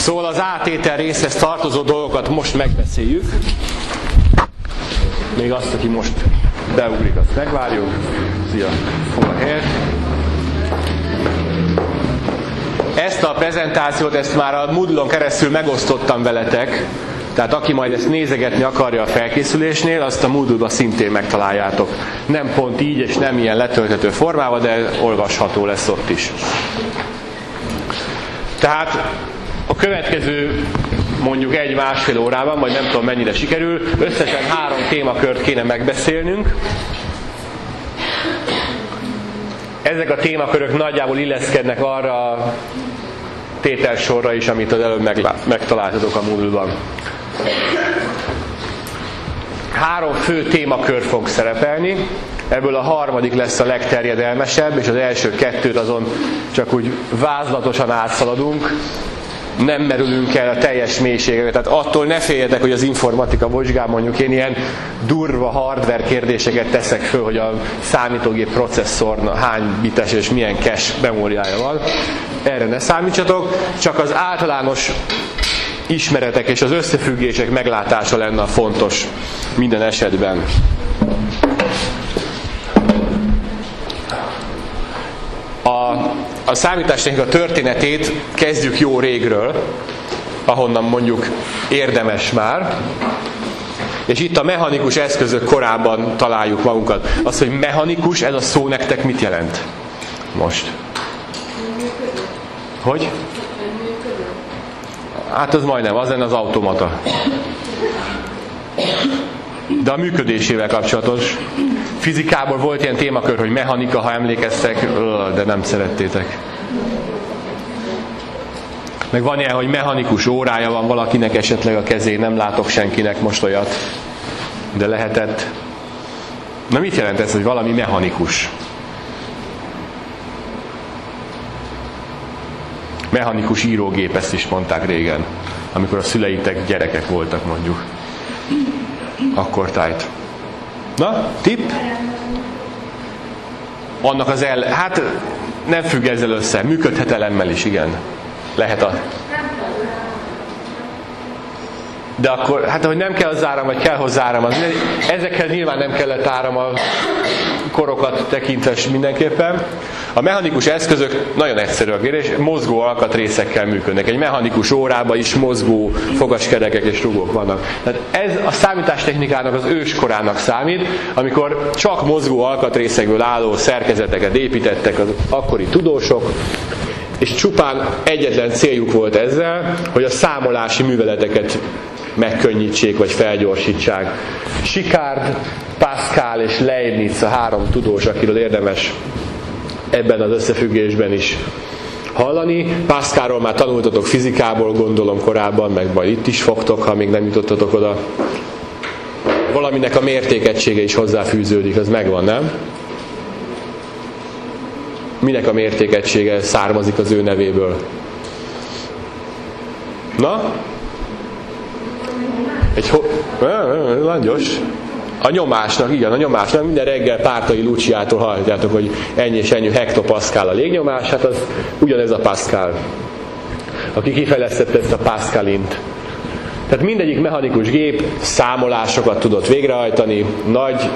Szóval az átétel részhez tartozó dolgokat most megbeszéljük. Még azt, aki most beugrik, azt megvárjuk. Szia, a helyet. Ezt a prezentációt, ezt már a Moodle-on keresztül megosztottam veletek, tehát aki majd ezt nézegetni akarja a felkészülésnél, azt a Moodle-ba szintén megtaláljátok. Nem pont így, és nem ilyen letölthető formában, de olvasható lesz ott is. Tehát következő mondjuk egy-másfél órában, vagy nem tudom mennyire sikerül, összesen három témakört kéne megbeszélnünk. Ezek a témakörök nagyjából illeszkednek arra a tételsorra is, amit az előbb megtaláltatok a Moodle-ban. Három fő témakör fog szerepelni, ebből a harmadik lesz a legterjedelmesebb, és az első kettőt azon csak úgy vázlatosan átszaladunk, nem merülünk el a teljes mélységekbe. Tehát attól ne féljetek, hogy az informatika bocskán mondjuk én ilyen durva hardware kérdéseket teszek föl, hogy a számítógép processzor hány bites és milyen cache memóriája van. Erre ne számítsatok, csak az általános ismeretek és az összefüggések meglátása lenne a fontos minden esetben. A, a számítástechnika történetét kezdjük jó régről, ahonnan mondjuk érdemes már. És itt a mechanikus eszközök korában találjuk magunkat. Az, hogy mechanikus, ez a szó nektek mit jelent? Most. Hogy? Hát az majdnem, az lenne az automata. De a működésével kapcsolatos. Fizikából volt ilyen témakör, hogy mechanika, ha emlékeztek, de nem szerettétek. Meg van ilyen, hogy mechanikus órája van valakinek esetleg a kezén, nem látok senkinek most olyat. De lehetett. Na mit jelent ez, hogy valami mechanikus? Mechanikus írógép, ezt is mondták régen, amikor a szüleitek gyerekek voltak mondjuk. Akkor tájt. Na, tipp? Annak az el... Hát nem függ ezzel össze. Működhet elemmel is, igen. Lehet a... De akkor, hát hogy nem kell az áram, vagy kell hozzá áram, az, ezekhez nyilván nem kellett áram a korokat tekintve mindenképpen. A mechanikus eszközök nagyon egyszerű a kérdés, mozgó alkatrészekkel működnek. Egy mechanikus órában is mozgó fogaskerekek és rugók vannak. Tehát ez a számítástechnikának az őskorának számít, amikor csak mozgó alkatrészekből álló szerkezeteket építettek az akkori tudósok, és csupán egyetlen céljuk volt ezzel, hogy a számolási műveleteket megkönnyítsék vagy felgyorsítsák. Sikárd, Pascal és Leibniz a három tudós, akiről érdemes ebben az összefüggésben is hallani. Pascalról már tanultatok fizikából, gondolom korábban, meg majd itt is fogtok, ha még nem jutottatok oda. Valaminek a mértékegysége is hozzáfűződik, az megvan, nem? Minek a mértékegysége származik az ő nevéből? Na? Egy ho... Nagyon gyors. A nyomásnak, igen, a nyomásnak minden reggel Pártai Luciától hallhatjátok, hogy ennyi és ennyi hektopaszkál a légnyomás, hát az ugyanez a Pascal. Aki kifejlesztette ezt a Pascalint. Tehát mindegyik mechanikus gép számolásokat tudott végrehajtani, nagy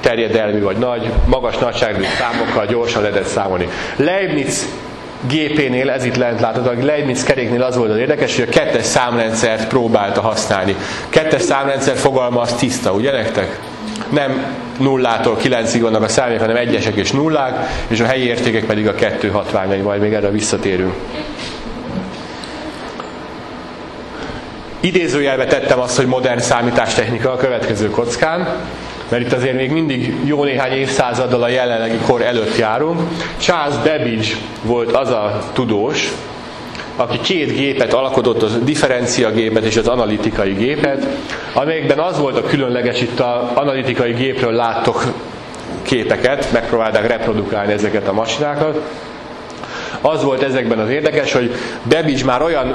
terjedelmű vagy nagy, magas nagyságrendű számokkal gyorsan lehetett számolni. Leibniz gépénél, ez itt lent látod, a Leibniz keréknél az volt az érdekes, hogy a kettes számrendszert próbálta használni. Kettes számrendszer fogalma az tiszta, ugye nektek? Nem nullától kilencig vannak a számok, hanem egyesek és nullák, és a helyi értékek pedig a kettő hatványai, majd még erre visszatérünk. Idézőjelbe tettem azt, hogy modern számítástechnika a következő kockán mert itt azért még mindig jó néhány évszázaddal a jelenlegi kor előtt járunk. Charles Babbage volt az a tudós, aki két gépet alkotott, az differenciagépet és az analitikai gépet, amelyekben az volt a különleges, itt az analitikai gépről láttok képeket, megpróbálták reprodukálni ezeket a masinákat. Az volt ezekben az érdekes, hogy Babbage már olyan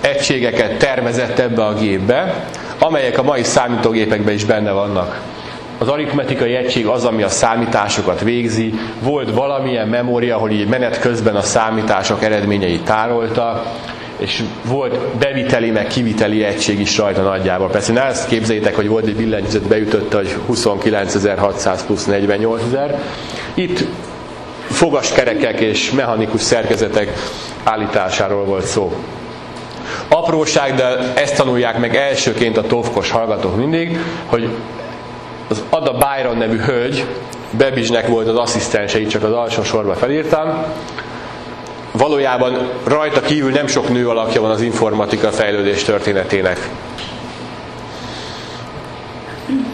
egységeket tervezett ebbe a gépbe, amelyek a mai számítógépekben is benne vannak. Az aritmetikai egység az, ami a számításokat végzi, volt valamilyen memória, ahol így menet közben a számítások eredményeit tárolta, és volt beviteli, meg kiviteli egység is rajta nagyjából. Persze ne ezt képzeljétek, hogy volt egy billentyűzet beütötte, hogy 29.600 plusz 48.000. Itt fogaskerekek és mechanikus szerkezetek állításáról volt szó. Apróság, de ezt tanulják meg elsőként a tovkos hallgatók mindig, hogy az Ada Byron nevű hölgy, Bebizsnek volt az asszisztense, így csak az alsó sorba felírtam, valójában rajta kívül nem sok nő alakja van az informatika fejlődés történetének.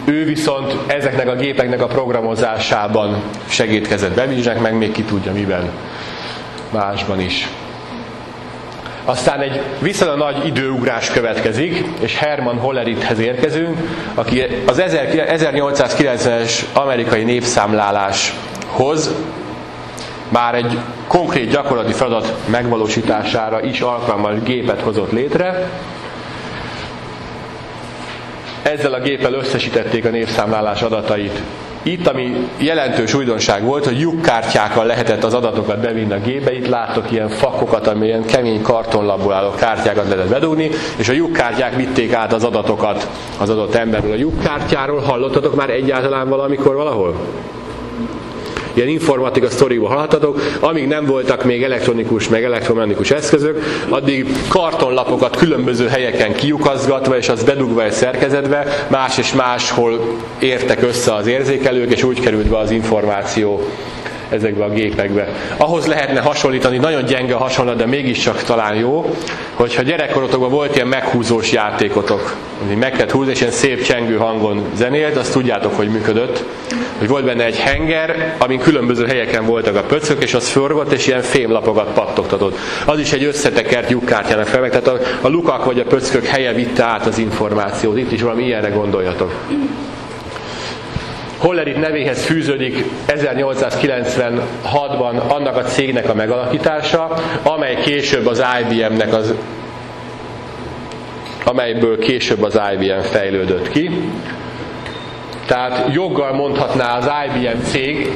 Ő viszont ezeknek a gépeknek a programozásában segítkezett Bebizsnek, meg még ki tudja miben másban is. Aztán egy viszonylag nagy időugrás következik, és Herman Hollerithez érkezünk, aki az 1890-es amerikai népszámláláshoz már egy konkrét gyakorlati feladat megvalósítására is alkalmas gépet hozott létre. Ezzel a géppel összesítették a népszámlálás adatait itt, ami jelentős újdonság volt, hogy lyukkártyákkal lehetett az adatokat bevinni a gépbe. Itt láttok ilyen fakokat, ami kemény kartonlapból álló kártyákat lehetett bedugni, és a lyukkártyák vitték át az adatokat az adott emberről. A lyukkártyáról hallottatok már egyáltalán valamikor valahol? Ilyen informatika sztoriból hallhatatok, amíg nem voltak még elektronikus, meg elektromechanikus eszközök, addig kartonlapokat különböző helyeken kiukazgatva, és az bedugva egy szerkezetbe, más és máshol értek össze az érzékelők, és úgy került be az információ ezekbe a gépekbe. Ahhoz lehetne hasonlítani, nagyon gyenge hasonlat, de mégiscsak talán jó, hogyha gyerekkorotokban volt ilyen meghúzós játékotok, meg kellett húzni, és ilyen szép csengő hangon zenélt, azt tudjátok, hogy működött, hogy volt benne egy henger, amin különböző helyeken voltak a pöcök, és az forgott, és ilyen fémlapokat pattogtatott. Az is egy összetekert lyukkártyának fel, tehát a, a lukak vagy a pöckök helye vitte át az információt. Itt is valami ilyenre gondoljatok. Hollerit nevéhez fűződik 1896-ban annak a cégnek a megalakítása, amely később az IBM-nek az amelyből később az IBM fejlődött ki. Tehát joggal mondhatná az IBM cég,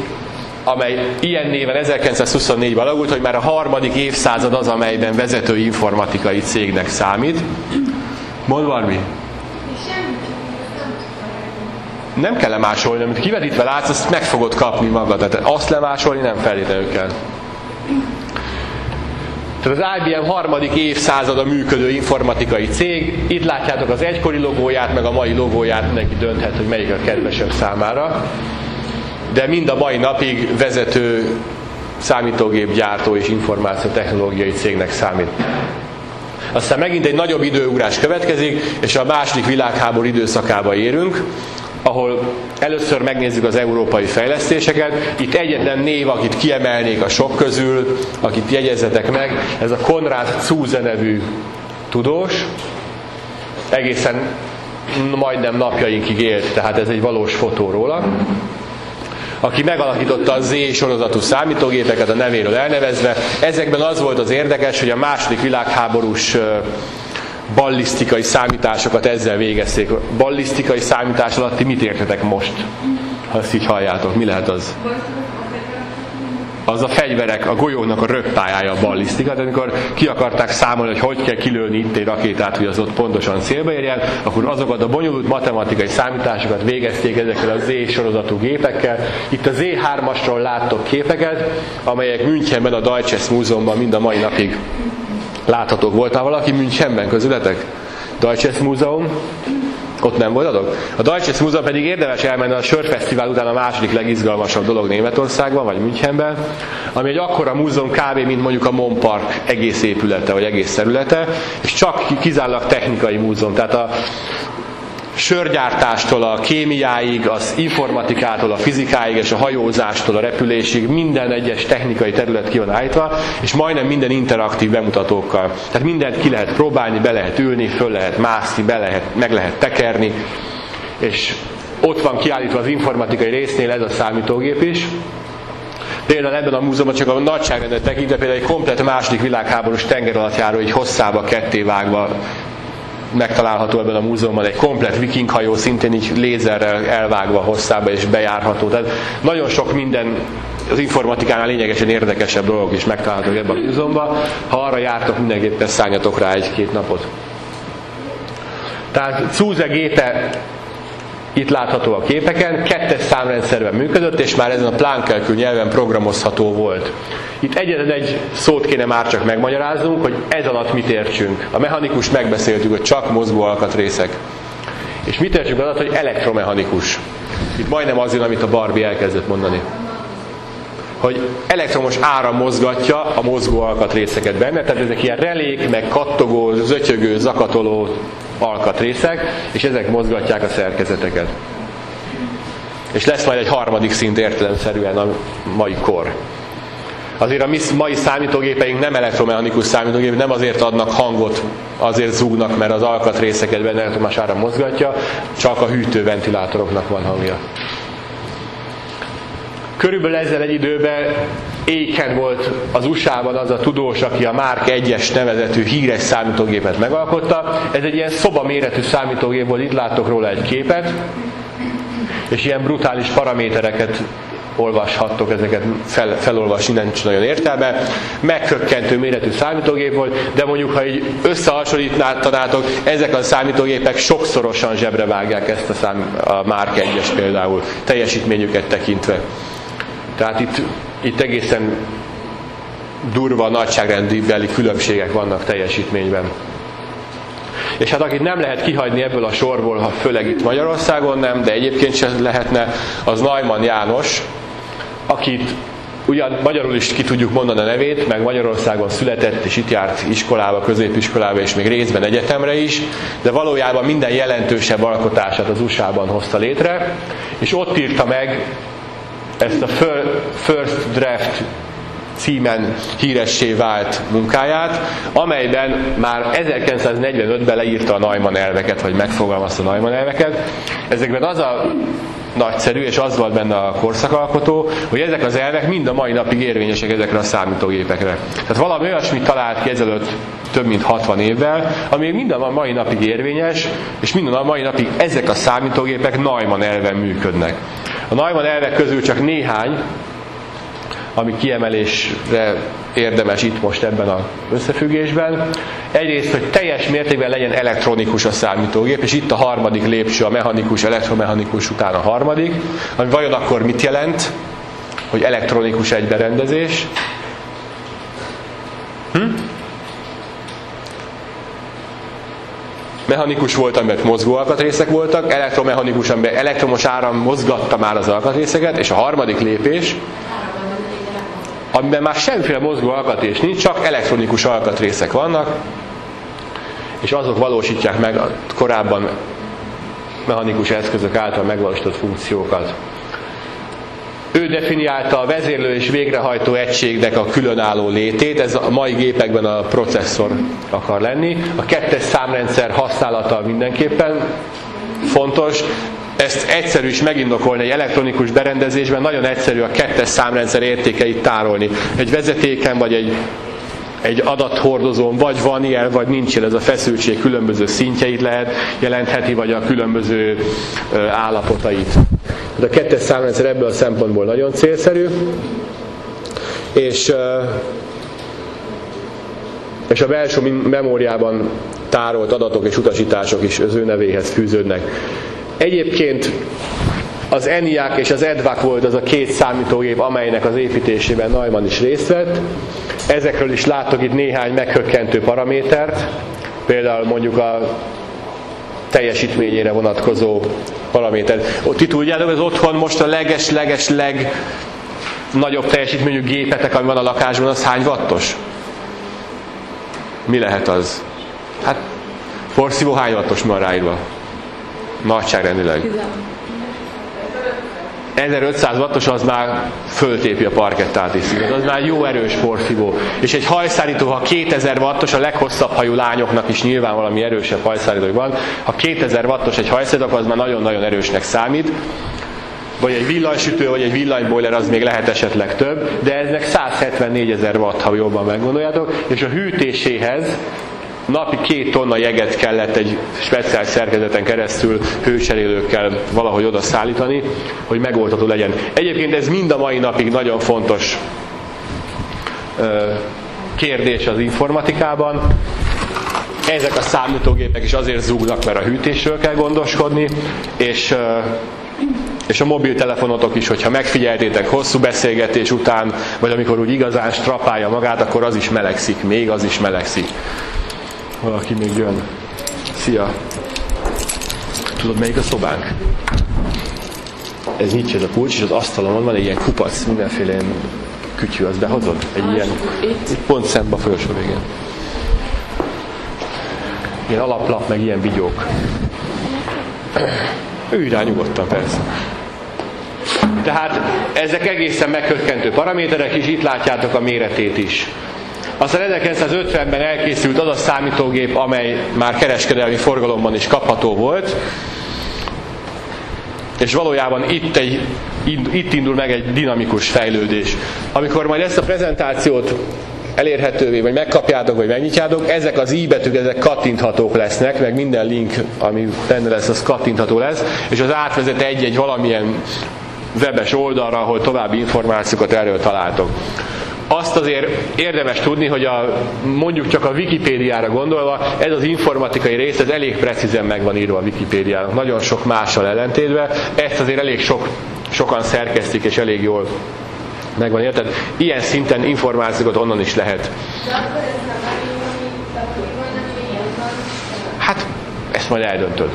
amely ilyen néven 1924-ben alakult, hogy már a harmadik évszázad az, amelyben vezető informatikai cégnek számít. Mond valami? Nem kell lemásolni, amit kivetítve látsz, azt meg fogod kapni magad. Tehát azt lemásolni nem feltétlenül kell. Tehát az IBM harmadik évszázada működő informatikai cég. Itt látjátok az egykori logóját, meg a mai logóját, mindenki dönthet, hogy melyik a kedvesebb számára. De mind a mai napig vezető számítógépgyártó és információtechnológiai cégnek számít. Aztán megint egy nagyobb időugrás következik, és a második világháború időszakába érünk, ahol először megnézzük az európai fejlesztéseket. Itt egyetlen név, akit kiemelnék a sok közül, akit jegyezzetek meg, ez a Konrad Zuse nevű tudós. Egészen majdnem napjainkig élt, tehát ez egy valós fotó róla aki megalakította a Z sorozatú számítógépeket a nevéről elnevezve. Ezekben az volt az érdekes, hogy a második világháborús ballisztikai számításokat ezzel végezték. Ballisztikai számítás alatt ti mit értetek most? Ha ezt így halljátok, mi lehet az? az a fegyverek, a golyónak a röppájája a ballisztika, tehát amikor ki akarták számolni, hogy hogy kell kilőni itt egy rakétát, hogy az ott pontosan célba érjen, akkor azokat a bonyolult matematikai számításokat végezték ezekkel a Z sorozatú gépekkel. Itt a Z3-asról láttok képeket, amelyek Münchenben a Deutsches Múzeumban mind a mai napig láthatók. Voltál valaki Münchenben közületek? Deutsches Múzeum? Ott nem voltatok? A Deutsches Múzeum pedig érdemes elmenni a sörfesztivál után a második legizgalmasabb dolog Németországban, vagy Münchenben, ami egy akkora múzeum kb. mint mondjuk a Mon Park egész épülete, vagy egész területe, és csak kizárólag technikai múzeum. Tehát a sörgyártástól a kémiáig, az informatikától a fizikáig és a hajózástól a repülésig minden egyes technikai terület ki van állítva, és majdnem minden interaktív bemutatókkal. Tehát mindent ki lehet próbálni, be lehet ülni, föl lehet mászni, be lehet, meg lehet tekerni, és ott van kiállítva az informatikai résznél ez a számítógép is, Például ebben a múzeumban csak a nagyságrendet tekintve például egy komplet második világháborús tenger alatt járó, egy hosszába ketté vágva megtalálható ebben a múzeumban egy komplet viking hajó, szintén így lézerrel elvágva hosszába és bejárható. Tehát nagyon sok minden az informatikánál lényegesen érdekesebb dolgok is megtalálhatók ebben a múzeumban. Ha arra jártok, mindenképpen szálljatok rá egy-két napot. Tehát Zuse gépe itt látható a képeken, kettes számrendszerben működött, és már ezen a plánkelkül nyelven programozható volt. Itt egyetlen egy szót kéne már csak megmagyaráznunk, hogy ez alatt mit értsünk. A mechanikus megbeszéltük, hogy csak mozgó alkatrészek. És mit értsünk alatt, hogy elektromechanikus. Itt majdnem az amit a Barbie elkezdett mondani hogy elektromos áram mozgatja a mozgó alkatrészeket benne, tehát ezek ilyen relék, meg kattogó, zötyögő, zakatoló alkatrészek, és ezek mozgatják a szerkezeteket. És lesz majd egy harmadik szint értelemszerűen a mai kor. Azért a mi mai számítógépeink nem elektromechanikus számítógépek, nem azért adnak hangot, azért zúgnak, mert az alkatrészeket benne elektromos áram mozgatja, csak a hűtőventilátoroknak van hangja. Körülbelül ezzel egy időben Éken volt az USA-ban az a tudós, aki a Mark 1-es nevezetű híres számítógépet megalkotta. Ez egy ilyen szoba méretű számítógép volt, itt láttok róla egy képet, és ilyen brutális paramétereket olvashattok, ezeket fel, felolvasni nincs nagyon értelme. Megkökkentő méretű számítógép volt, de mondjuk, ha így összehasonlítanátok, ezek a számítógépek sokszorosan zsebre vágják ezt a, szám, a Mark 1-es például, teljesítményüket tekintve. Tehát itt, itt egészen durva nagyságrendi beli különbségek vannak teljesítményben. És hát akit nem lehet kihagyni ebből a sorból, ha főleg itt Magyarországon nem, de egyébként sem lehetne, az Najman János, akit ugyan magyarul is ki tudjuk mondani a nevét, meg Magyarországon született, és itt járt iskolába, középiskolába, és még részben egyetemre is, de valójában minden jelentősebb alkotását az USA-ban hozta létre, és ott írta meg ezt a First Draft címen híressé vált munkáját, amelyben már 1945-ben leírta a Neumann elveket, vagy megfogalmazta a Neumann elveket. Ezekben az a nagyszerű, és az volt benne a korszakalkotó, hogy ezek az elvek mind a mai napig érvényesek ezekre a számítógépekre. Tehát valami olyasmit talált ki ezelőtt több mint 60 évvel, ami mind a mai napig érvényes, és mind a mai napig ezek a számítógépek Neumann elven működnek. A Neumann elvek közül csak néhány, ami kiemelésre érdemes itt most ebben az összefüggésben. Egyrészt, hogy teljes mértékben legyen elektronikus a számítógép, és itt a harmadik lépcső, a mechanikus, elektromechanikus után a harmadik, ami vajon akkor mit jelent, hogy elektronikus egy berendezés. Hm? Mechanikus volt, amiben mozgó alkatrészek voltak, elektromechanikus, amiben elektromos áram mozgatta már az alkatrészeket, és a harmadik lépés, amiben már semmiféle mozgó alkatrés nincs, csak elektronikus alkatrészek vannak, és azok valósítják meg a korábban mechanikus eszközök által megvalósított funkciókat. Ő definiálta a vezérlő és végrehajtó egységnek a különálló létét, ez a mai gépekben a processzor akar lenni. A kettes számrendszer használata mindenképpen fontos, ezt egyszerű is megindokolni egy elektronikus berendezésben, nagyon egyszerű a kettes számrendszer értékeit tárolni. Egy vezetéken vagy egy egy adathordozón vagy van ilyen, vagy nincs ilyen, ez a feszültség különböző szintjeit lehet, jelentheti, vagy a különböző állapotait. De a kettes számrendszer ebből a szempontból nagyon célszerű, és, és a belső memóriában tárolt adatok és utasítások is az ő nevéhez fűződnek. Egyébként az ENIAC és az EDVAC volt az a két számítógép, amelynek az építésében Neumann is részt vett. Ezekről is látok itt néhány meghökkentő paramétert, például mondjuk a teljesítményére vonatkozó paraméter. Ott itt tudjátok, az otthon most a leges-leges leg nagyobb teljesítményű gépetek, ami van a lakásban, az hány wattos? Mi lehet az? Hát porszívó hány wattos van ráírva? Nagyságrendileg. 1500 wattos az már föltépi a parkettát is, az már jó erős porszívó. És egy hajszárító, ha 2000 wattos, a leghosszabb hajú lányoknak is nyilván valami erősebb hajszárító van, ha 2000 wattos egy hajszárító, az már nagyon-nagyon erősnek számít. Vagy egy villanysütő, vagy egy villanyboiler az még lehet esetleg több, de eznek 174 ezer watt, ha jobban meggondoljátok, és a hűtéséhez napi két tonna jeget kellett egy speciális szerkezeten keresztül hőcserélőkkel valahogy oda szállítani, hogy megoldható legyen. Egyébként ez mind a mai napig nagyon fontos kérdés az informatikában. Ezek a számítógépek is azért zúgnak, mert a hűtésről kell gondoskodni, és és a mobiltelefonotok is, hogyha megfigyeltétek hosszú beszélgetés után, vagy amikor úgy igazán strapálja magát, akkor az is melegszik, még az is melegszik. Valaki még jön. Szia! Tudod, melyik a szobánk? Ez nincs ez a kulcs, és az asztalon van egy ilyen kupac, mindenféle ilyen kütyű, az behozod? Egy ilyen, itt pont szembe a felső végén. Ilyen alaplap, meg ilyen vigyók. Ő rá nyugodtan, persze. Tehát ezek egészen megkökkentő paraméterek, és itt látjátok a méretét is. Aztán 1950-ben elkészült az a számítógép, amely már kereskedelmi forgalomban is kapható volt, és valójában itt, egy, itt indul meg egy dinamikus fejlődés. Amikor majd ezt a prezentációt elérhetővé, vagy megkapjátok, vagy megnyitjátok, ezek az i ezek kattinthatók lesznek, meg minden link, ami benne lesz, az kattintható lesz, és az átvezet egy-egy valamilyen webes oldalra, ahol további információkat erről találtok. Azt azért érdemes tudni, hogy a, mondjuk csak a Wikipédiára gondolva, ez az informatikai rész, ez elég precízen meg van írva a Wikipédiának, nagyon sok mással ellentétve, ezt azért elég sok, sokan szerkesztik, és elég jól megvan érted? Ilyen szinten információkat onnan is lehet. Hát, ezt majd eldöntöd.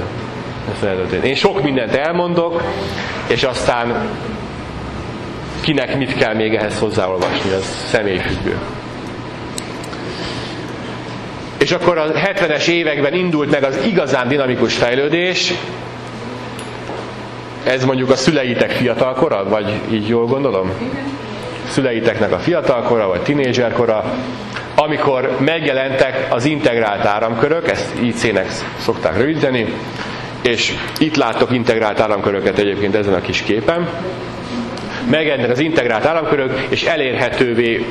Ezt eldöntöd. Én sok mindent elmondok, és aztán kinek mit kell még ehhez hozzáolvasni, ez személyfüggő. És akkor a 70-es években indult meg az igazán dinamikus fejlődés, ez mondjuk a szüleitek fiatalkora, vagy így jól gondolom? Szüleiteknek a fiatalkora, vagy tinédzserkora, amikor megjelentek az integrált áramkörök, ezt IC-nek szokták rövidíteni, és itt láttok integrált áramköröket egyébként ezen a kis képen, megjelentek az integrált áramkörök, és elérhetővé,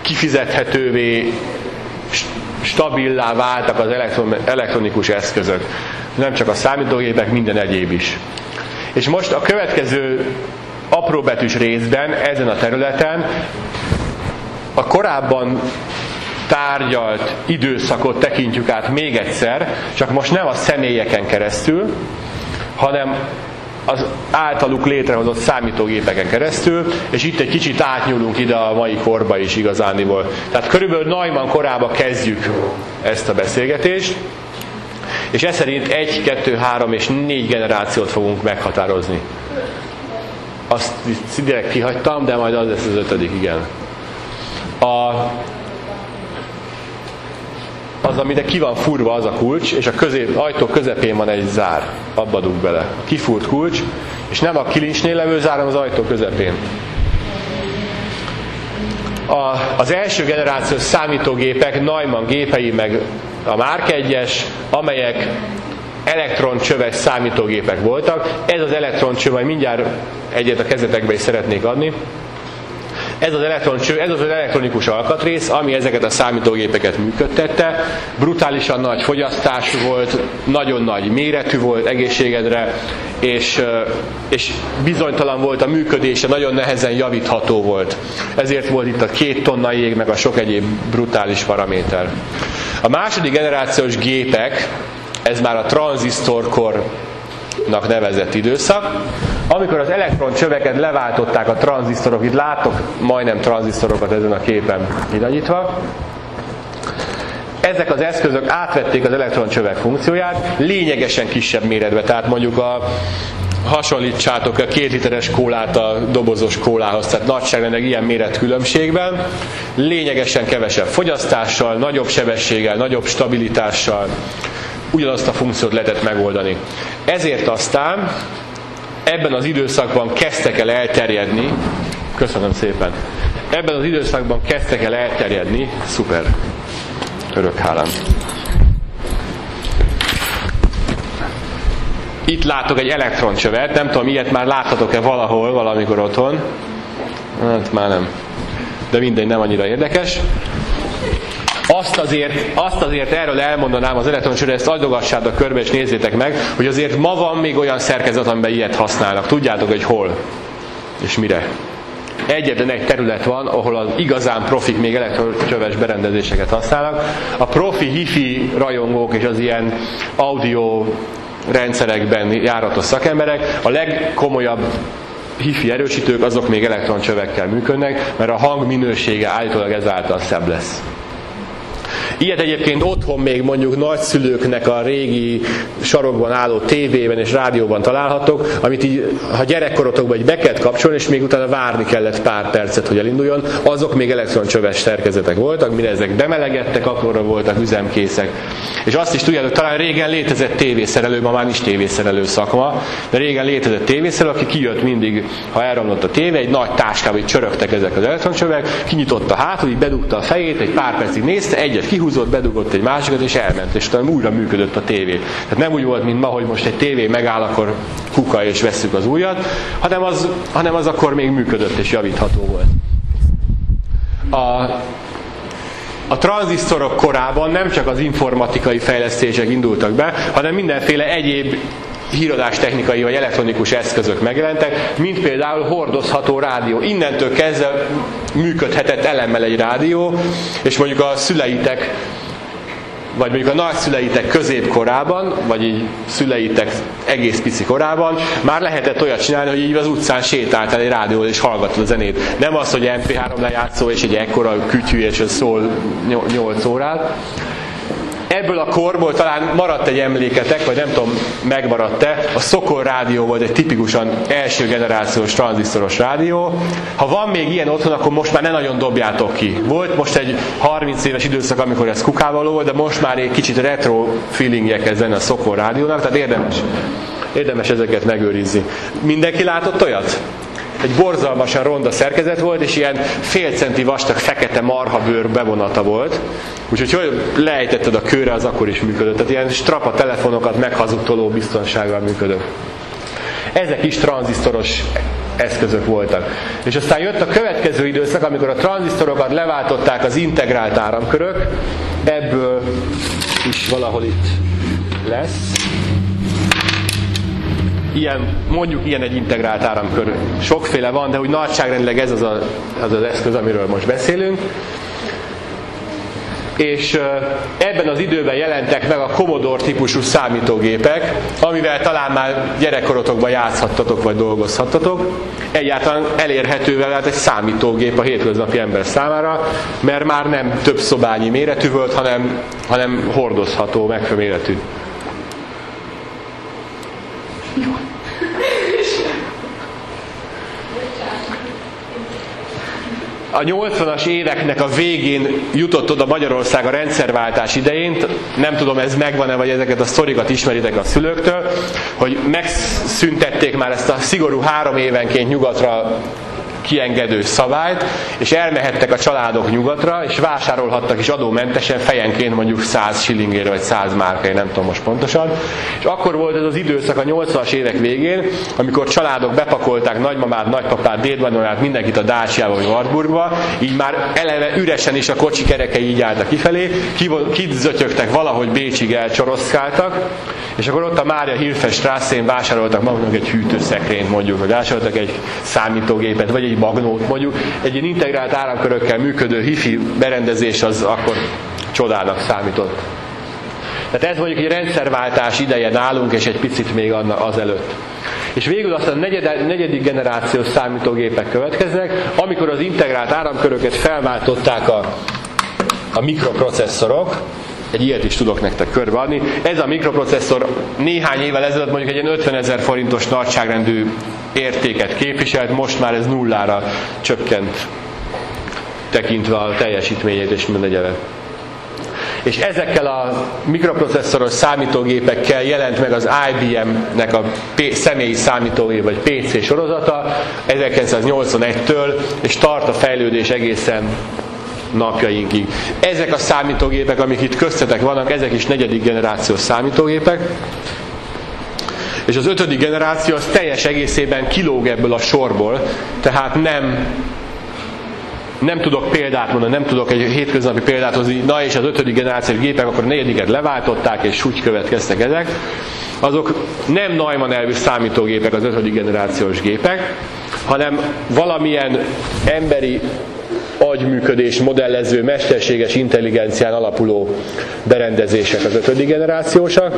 kifizethetővé, stabilá váltak az elektron, elektronikus eszközök. Nem csak a számítógépek, minden egyéb is. És most a következő apróbetűs részben, ezen a területen a korábban tárgyalt időszakot tekintjük át még egyszer, csak most nem a személyeken keresztül, hanem az általuk létrehozott számítógépeken keresztül, és itt egy kicsit átnyúlunk ide a mai korba is igazániból. Tehát körülbelül Neumann korába kezdjük ezt a beszélgetést, és ez szerint egy, kettő, három és négy generációt fogunk meghatározni. Azt direkt kihagytam, de majd az lesz az ötödik, igen. A az, amire ki van furva az a kulcs, és a közép, ajtó közepén van egy zár. Abba dug bele. Kifúrt kulcs, és nem a kilincsnél levő zár, hanem az ajtó közepén. A, az első generációs számítógépek, Neumann gépei, meg a Mark 1-es, amelyek elektroncsöves számítógépek voltak. Ez az elektroncső, majd mindjárt egyet a kezetekbe is szeretnék adni. Ez az, elektroncső, ez az elektronikus alkatrész, ami ezeket a számítógépeket működtette. Brutálisan nagy fogyasztású volt, nagyon nagy méretű volt egészségedre, és, és bizonytalan volt a működése, nagyon nehezen javítható volt. Ezért volt itt a két tonna jég, meg a sok egyéb brutális paraméter. A második generációs gépek, ez már a tranzisztorkor nevezett időszak, amikor az elektroncsöveket leváltották a tranzisztorok, itt látok majdnem tranzisztorokat ezen a képen irányítva, ezek az eszközök átvették az elektroncsövek funkcióját lényegesen kisebb méretbe, tehát mondjuk a hasonlítsátok a két literes kólát a dobozos kólához, tehát nagyságrendileg ilyen méret különbségben, lényegesen kevesebb fogyasztással, nagyobb sebességgel, nagyobb stabilitással, ugyanazt a funkciót lehetett megoldani. Ezért aztán ebben az időszakban kezdtek el elterjedni, köszönöm szépen, ebben az időszakban kezdtek el elterjedni, szuper, örök hálám. Itt látok egy elektroncsövet, nem tudom, ilyet már láthatok-e valahol, valamikor otthon. Hát már nem. De mindegy, nem annyira érdekes. Azt azért, azt azért erről elmondanám az elektronos ezt adogassátok körbe és nézzétek meg, hogy azért ma van még olyan szerkezet, amiben ilyet használnak. Tudjátok, hogy hol és mire. Egyetlen egy terület van, ahol az igazán profik még elektrocsöves berendezéseket használnak. A profi hifi rajongók és az ilyen audio rendszerekben járatos szakemberek a legkomolyabb hifi erősítők azok még elektroncsövekkel működnek, mert a hang minősége állítólag ezáltal szebb lesz. Ilyet egyébként otthon még mondjuk nagyszülőknek a régi sarokban álló tévében és rádióban találhatok, amit így, ha gyerekkorotokban egy be kellett kapcsolni, és még utána várni kellett pár percet, hogy elinduljon, azok még elektroncsöves szerkezetek voltak, mire ezek bemelegettek, akkorra voltak üzemkészek. És azt is tudjátok, talán régen létezett tévészerelő, ma már nincs tévészerelő szakma, de régen létezett tévészerelő, aki kijött mindig, ha elromlott a tévé, egy nagy táskában, hogy csörögtek ezek az elektroncsövek, kinyitotta hát, hogy bedugta a fejét, egy pár percig nézte, egyet kihúzott, kihúzott, bedugott egy másikat, és elment, és utána újra működött a tévé. Tehát nem úgy volt, mint ma, hogy most egy tévé megáll, akkor kuka, és vesszük az újat, hanem az, hanem az akkor még működött, és javítható volt. A, a tranzisztorok korában nem csak az informatikai fejlesztések indultak be, hanem mindenféle egyéb híradás technikai vagy elektronikus eszközök megjelentek, mint például hordozható rádió. Innentől kezdve működhetett elemmel egy rádió, és mondjuk a szüleitek vagy mondjuk a nagyszüleitek középkorában, vagy így szüleitek egész pici korában, már lehetett olyat csinálni, hogy így az utcán sétáltál egy rádió és hallgatod a zenét. Nem az, hogy MP3 lejátszó és egy ekkora kütyű és az szól 8 órát, Ebből a korból talán maradt egy emléketek, vagy nem tudom, megmaradt-e, a Szokor rádió volt egy tipikusan első generációs tranzisztoros rádió. Ha van még ilyen otthon, akkor most már ne nagyon dobjátok ki. Volt most egy 30 éves időszak, amikor ez kukával volt, de most már egy kicsit retro feelingje kezd a Szokor rádiónak, tehát érdemes, érdemes ezeket megőrizni. Mindenki látott olyat? Egy borzalmasan ronda szerkezet volt, és ilyen fél centi vastag fekete marhabőr bevonata volt. Úgyhogy hogy lejtetted a kőre, az akkor is működött. Tehát ilyen strapa telefonokat meghazudtoló biztonsággal működött. Ezek is tranzisztoros eszközök voltak. És aztán jött a következő időszak, amikor a tranzisztorokat leváltották az integrált áramkörök, ebből is valahol itt lesz ilyen, mondjuk ilyen egy integrált áramkör. Sokféle van, de úgy nagyságrendileg ez az, a, az az eszköz, amiről most beszélünk. És ebben az időben jelentek meg a Commodore típusú számítógépek, amivel talán már gyerekkorotokban játszhattatok vagy dolgozhattatok. Egyáltalán elérhetővel lehet egy számítógép a hétköznapi ember számára, mert már nem több szobányi méretű volt, hanem, hanem hordozható, megfelelő méretű. A 80-as éveknek a végén jutott oda Magyarország a rendszerváltás idején, nem tudom ez megvan-e, vagy ezeket a sztorikat ismeritek a szülőktől, hogy megszüntették már ezt a szigorú három évenként nyugatra kiengedő szabályt, és elmehettek a családok nyugatra, és vásárolhattak is adómentesen fejenként mondjuk 100 shillingért, vagy 100 márkért, nem tudom most pontosan. És akkor volt ez az időszak a 80-as évek végén, amikor családok bepakolták nagymamát, nagypapát, dédvanyonát, mindenkit a Dácsiába vagy Wartburgba, így már eleve üresen is a kocsi kerekei így álltak kifelé, kizötyögtek valahogy Bécsig elcsoroszkáltak, és akkor ott a Mária Hilfe vásároltak maguknak egy hűtőszekrényt mondjuk, vagy vásároltak egy számítógépet, vagy egy magnót mondjuk, egy ilyen integrált áramkörökkel működő hifi berendezés az akkor csodának számított. Tehát ez mondjuk egy rendszerváltás ideje nálunk, és egy picit még az előtt. És végül aztán a negyed, negyedik generációs számítógépek következnek, amikor az integrált áramköröket felváltották a, a mikroprocesszorok, egy ilyet is tudok nektek körbeadni. Ez a mikroprocesszor néhány évvel ezelőtt mondjuk egy ilyen 50 ezer forintos nagyságrendű értéket képviselt, most már ez nullára csökkent tekintve a teljesítményét és minden egyebet. És ezekkel a mikroprocesszoros számítógépekkel jelent meg az IBM-nek a P- személyi számítógép vagy PC sorozata 1981-től, és tart a fejlődés egészen napjainkig. Ezek a számítógépek, amik itt köztetek vannak, ezek is negyedik generációs számítógépek. És az ötödik generáció az teljes egészében kilóg ebből a sorból, tehát nem nem tudok példát mondani, nem tudok egy hétköznapi példát hozni, na és az ötödik generációs gépek, akkor a negyediket leváltották, és úgy következtek ezek. Azok nem Neumann elvű számítógépek, az ötödik generációs gépek, hanem valamilyen emberi agyműködés modellező, mesterséges intelligencián alapuló berendezések az ötödik generációsak.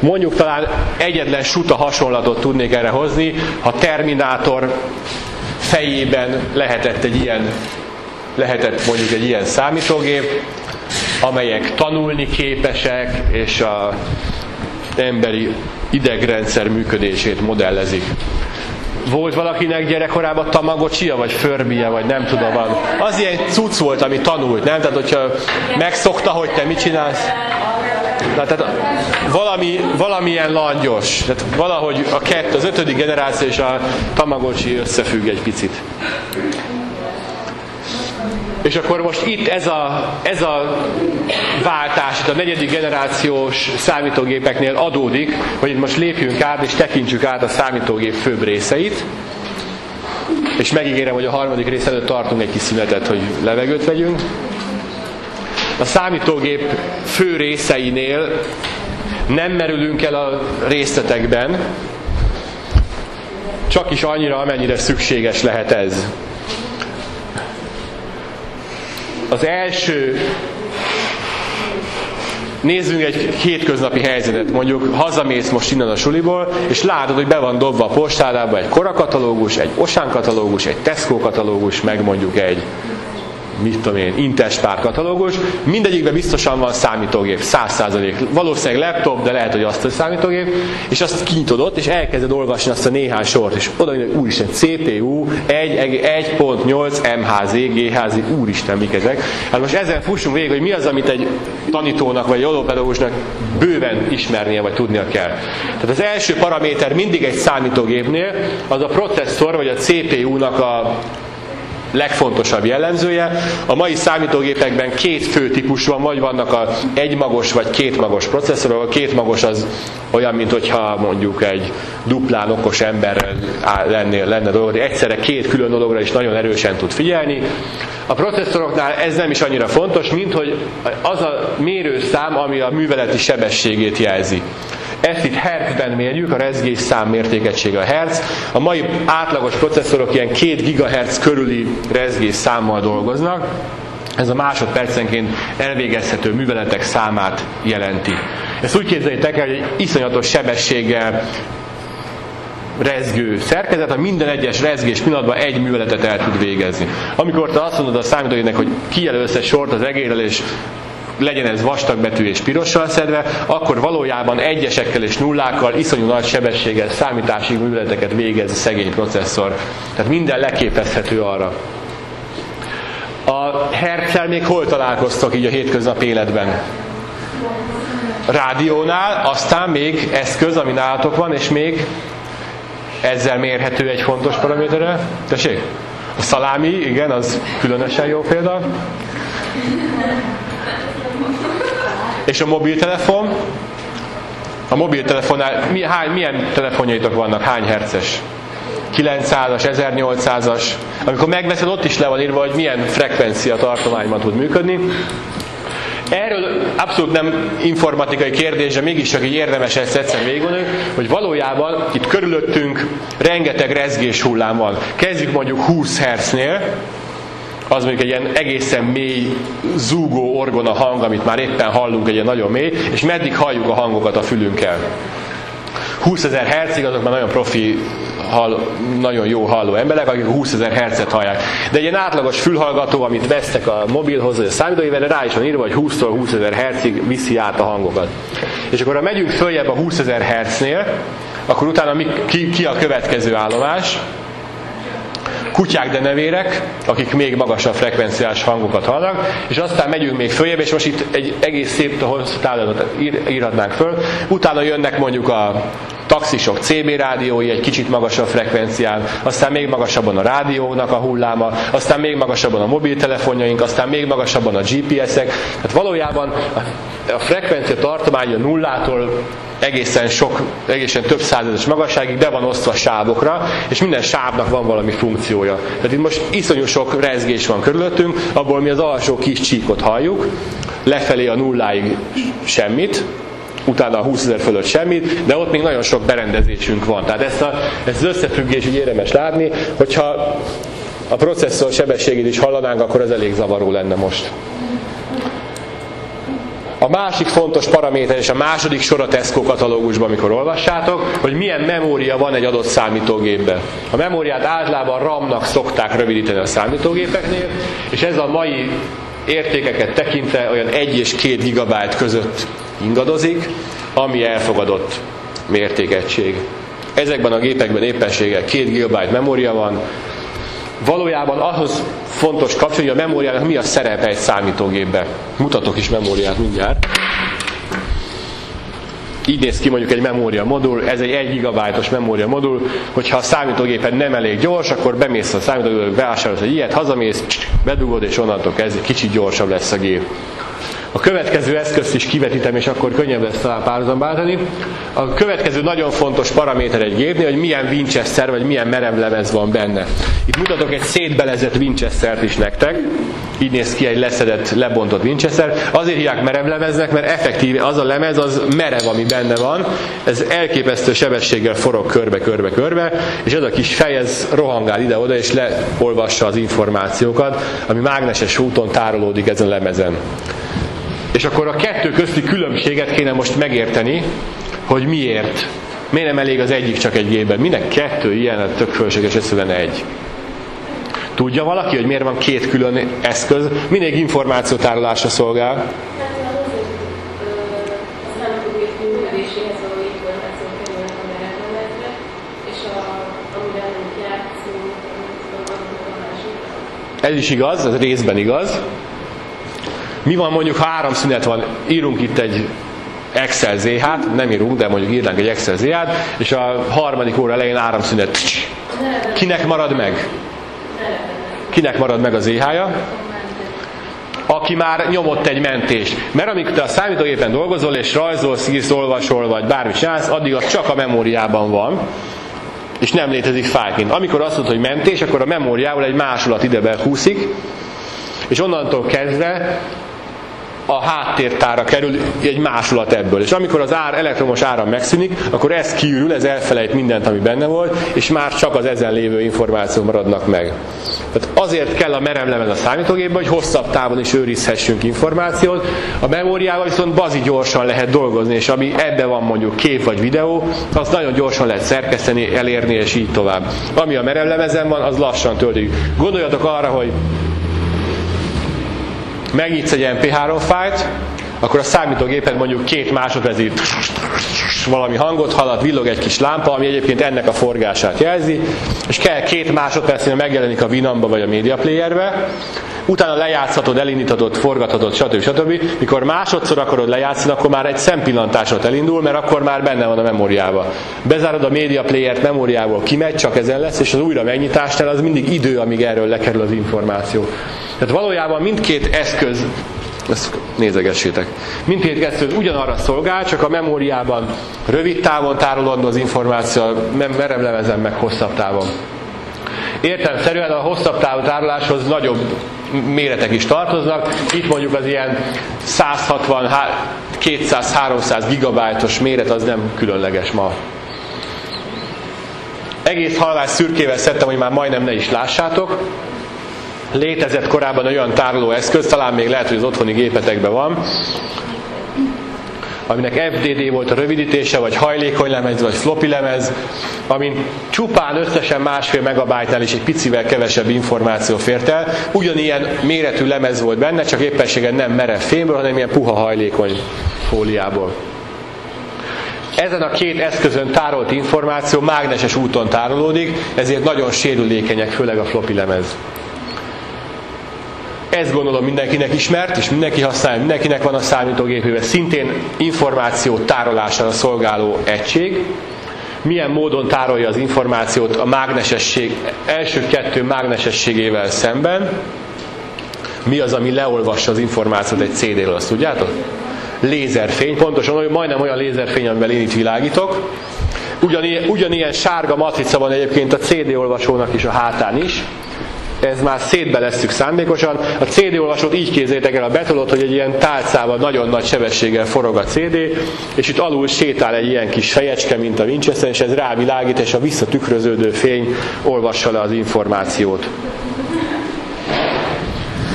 Mondjuk talán egyetlen suta hasonlatot tudnék erre hozni, ha Terminátor fejében lehetett egy ilyen, lehetett mondjuk egy ilyen számítógép, amelyek tanulni képesek, és a emberi idegrendszer működését modellezik. Volt valakinek gyerekkorában tamagocsia, vagy förbie, vagy nem tudom, van. Az ilyen cucc volt, ami tanult, nem? Tehát, hogyha megszokta, hogy te mit csinálsz, Na, tehát valami, valamilyen langyos, tehát valahogy a kett, az ötödik generáció és a Tamagocsi összefügg egy picit. És akkor most itt ez a, ez a váltás, itt a negyedik generációs számítógépeknél adódik, hogy itt most lépjünk át és tekintsük át a számítógép főbb részeit. És megígérem, hogy a harmadik rész előtt tartunk egy kis szünetet, hogy levegőt vegyünk. A számítógép fő részeinél nem merülünk el a részletekben, csak is annyira, amennyire szükséges lehet ez. Az első Nézzünk egy hétköznapi helyzetet, mondjuk hazamész most innen a suliból, és látod, hogy be van dobva a postádába egy korakatalógus, egy Osán egy Tesco katalógus, meg mondjuk egy mit tudom én, Interspár katalógus, mindegyikben biztosan van számítógép, 100%. Valószínűleg laptop, de lehet, hogy azt a számítógép, és azt kinyitod ott, és elkezded olvasni azt a néhány sort, és oda hogy úristen, CPU 1.8 MHZ, GHZ, úristen, mik ezek. Hát most ezen fussunk végig, hogy mi az, amit egy tanítónak vagy egy bőven ismernie vagy tudnia kell. Tehát az első paraméter mindig egy számítógépnél, az a processzor vagy a CPU-nak a legfontosabb jellemzője. A mai számítógépekben két fő típus van, vagy vannak a egymagos vagy kétmagos processzorok. A kétmagos az olyan, mint hogyha mondjuk egy duplán okos emberrel lenne, lenne dolog, egyszerre két külön dologra is nagyon erősen tud figyelni. A processzoroknál ez nem is annyira fontos, mint hogy az a mérőszám, ami a műveleti sebességét jelzi. Ezt itt hertzben mérjük, a rezgés szám mértékegysége a hertz. A mai átlagos processzorok ilyen 2 GHz körüli rezgés számmal dolgoznak. Ez a másodpercenként elvégezhető műveletek számát jelenti. Ezt úgy képzeljétek el, hogy iszonyatos sebességgel rezgő szerkezet, a minden egyes rezgés pillanatban egy műveletet el tud végezni. Amikor te azt mondod a számítógépnek, hogy kijelölsz egy sort az egérrel, és legyen ez vastagbetű és pirossal szedve, akkor valójában egyesekkel és nullákkal iszonyú nagy sebességgel számítási műveleteket végez a szegény processzor. Tehát minden leképezhető arra. A herccel még hol találkoztok így a hétköznap életben? Rádiónál, aztán még eszköz, ami nálatok van, és még ezzel mérhető egy fontos paraméterre. Tessék? A szalámi, igen, az különösen jó példa. És a mobiltelefon? A mobiltelefonnál mi, hány, milyen telefonjaitok vannak? Hány herces? 900-as, 1800-as. Amikor megveszed, ott is le van írva, hogy milyen frekvencia tartományban tud működni. Erről abszolút nem informatikai kérdés, de mégis csak így érdemes ezt egyszer végigolni, hogy valójában itt körülöttünk rengeteg rezgés hullám van. Kezdjük mondjuk 20 Hz-nél, az mondjuk egy ilyen egészen mély, zúgó orgona hang, amit már éppen hallunk, egy ilyen nagyon mély, és meddig halljuk a hangokat a fülünkkel. 20 ezer hercig azok már nagyon profi, hall, nagyon jó halló emberek, akik 20 ezer hercet hallják. De egy ilyen átlagos fülhallgató, amit vesztek a mobilhoz, vagy a számítógépre, rá is van írva, hogy 20-tól 20 ezer hercig viszi át a hangokat. És akkor ha megyünk följebb a 20 ezer hercnél, akkor utána mi, ki, ki a következő állomás? Kutyák denevérek, akik még magasabb frekvenciás hangokat hallanak, és aztán megyünk még följebb, és most itt egy egész szép hosszú táblázatot írhatnánk föl. Utána jönnek mondjuk a taxisok CB rádiói egy kicsit magasabb frekvencián, aztán még magasabban a rádiónak a hulláma, aztán még magasabban a mobiltelefonjaink, aztán még magasabban a GPS-ek. Tehát valójában a frekvencia tartománya nullától egészen sok, egészen több százezes magasságig be van osztva sávokra, és minden sávnak van valami funkciója. Tehát itt most iszonyú sok rezgés van körülöttünk, abból mi az alsó kis csíkot halljuk, lefelé a nulláig semmit, utána a 20 ezer fölött semmit, de ott még nagyon sok berendezésünk van. Tehát ezt, a, ezt az összefüggés így érdemes látni, hogyha a processzor sebességét is hallanánk, akkor ez elég zavaró lenne most. A másik fontos paraméter, és a második sor a Tesco katalógusban, amikor olvassátok, hogy milyen memória van egy adott számítógépben. A memóriát általában RAM-nak szokták rövidíteni a számítógépeknél, és ez a mai értékeket tekintve olyan 1 és 2 gigabyte között ingadozik, ami elfogadott mértékegység. Ezekben a gépekben éppenséggel 2 GB memória van. Valójában ahhoz fontos kapcsolni, hogy a memóriának mi a szerepe egy számítógépbe. Mutatok is memóriát mindjárt. Így néz ki mondjuk egy memória modul, ez egy 1 GB-os memória modul, hogyha a számítógéped nem elég gyors, akkor bemész a számítógépbe, beásárolsz egy ilyet, hazamész, bedugod, és onnantól kezdve kicsit gyorsabb lesz a gép. A következő eszközt is kivetítem, és akkor könnyebb lesz talán párhuzamba állítani. A következő nagyon fontos paraméter egy gépnél, hogy milyen Winchester vagy milyen merevlemez van benne. Itt mutatok egy szétbelezett Winchester-t is nektek. Így néz ki egy leszedett, lebontott Winchester. Azért hívják merevlemeznek, mert effektíve az a lemez az merev, ami benne van. Ez elképesztő sebességgel forog körbe, körbe, körbe, és ez a kis fej, rohangál ide-oda, és leolvassa az információkat, ami mágneses úton tárolódik ezen a lemezen. És akkor a kettő közti különbséget kéne most megérteni, hogy miért. Miért nem elég az egyik csak egy gépben? Minek kettő ilyen, tök fölséges egyszerűen egy. Tudja valaki, hogy miért van két külön eszköz? Mindig információtárolásra szolgál. Ez is igaz, ez részben igaz. Mi van mondjuk, ha három szünet van, írunk itt egy Excel ZH-t, nem írunk, de mondjuk írnánk egy Excel ZH-t, és a harmadik óra elején áramszünet. Kinek marad meg? Kinek marad meg az ZH-ja? aki már nyomott egy mentést. Mert amikor te a számítógépen dolgozol, és rajzolsz, írsz, olvasol, vagy bármit csinálsz, addig az csak a memóriában van, és nem létezik fájlként. Amikor azt mondod, hogy mentés, akkor a memóriával egy másolat ide behúszik, és onnantól kezdve a háttértára kerül egy másolat ebből. És amikor az ár, elektromos áram megszűnik, akkor ez kiürül, ez elfelejt mindent, ami benne volt, és már csak az ezen lévő információk maradnak meg. Tehát azért kell a meremlemez a számítógépben, hogy hosszabb távon is őrizhessünk információt. A memóriával viszont bazi gyorsan lehet dolgozni, és ami ebbe van mondjuk kép vagy videó, az nagyon gyorsan lehet szerkeszteni, elérni, és így tovább. Ami a meremlemezen van, az lassan töltik. Gondoljatok arra, hogy megnyitsz egy MP3 fájlt, akkor a számítógéped mondjuk két másodpercig valami hangot hallat, villog egy kis lámpa, ami egyébként ennek a forgását jelzi, és kell két másodpercnél megjelenik a Winamba vagy a Media Playerbe, utána lejátszhatod, elindíthatod, forgathatod, stb. stb. Mikor másodszor akarod lejátszani, akkor már egy szempillantásot elindul, mert akkor már benne van a memóriába. Bezárod a Media Player-t memóriából, kimegy, csak ezen lesz, és az újra megnyitásnál az mindig idő, amíg erről lekerül az információ. Tehát valójában mindkét eszköz ezt nézegessétek. Mindkét eszköz ugyanarra szolgál, csak a memóriában rövid távon tárolandó az információ, merevlemezen meg hosszabb távon. Értelemszerűen a hosszabb távú tároláshoz nagyobb méretek is tartoznak. Itt mondjuk az ilyen 160, 200-300 gigabájtos méret az nem különleges ma. Egész halvány szürkével szedtem, hogy már majdnem ne is lássátok. Létezett korábban olyan tárolóeszköz, talán még lehet, hogy az otthoni gépetekben van, aminek FDD volt a rövidítése, vagy hajlékony lemez, vagy floppy lemez, amin csupán összesen másfél megabájtnál is egy picivel kevesebb információ fért el. Ugyanilyen méretű lemez volt benne, csak éppenségen nem merev fémből, hanem ilyen puha hajlékony fóliából. Ezen a két eszközön tárolt információ mágneses úton tárolódik, ezért nagyon sérülékenyek, főleg a floppy lemez. Ez gondolom mindenkinek ismert, és mindenki használja, mindenkinek van a számítógépével. Szintén információ tárolására szolgáló egység. Milyen módon tárolja az információt a mágnesesség, első kettő mágnesességével szemben. Mi az, ami leolvassa az információt egy CD-ről, azt tudjátok? lézerfény, pontosan majdnem olyan lézerfény, amivel én itt világítok. Ugyanilyen, ugyanilyen sárga matrica van egyébként a CD olvasónak is a hátán is, ez már szétbeleztük szándékosan. A CD olvasót így képzeljétek el a betolót, hogy egy ilyen tálcával nagyon nagy sebességgel forog a CD, és itt alul sétál egy ilyen kis fejecske, mint a Winchester, és ez rávilágít, és a visszatükröződő fény olvassa le az információt.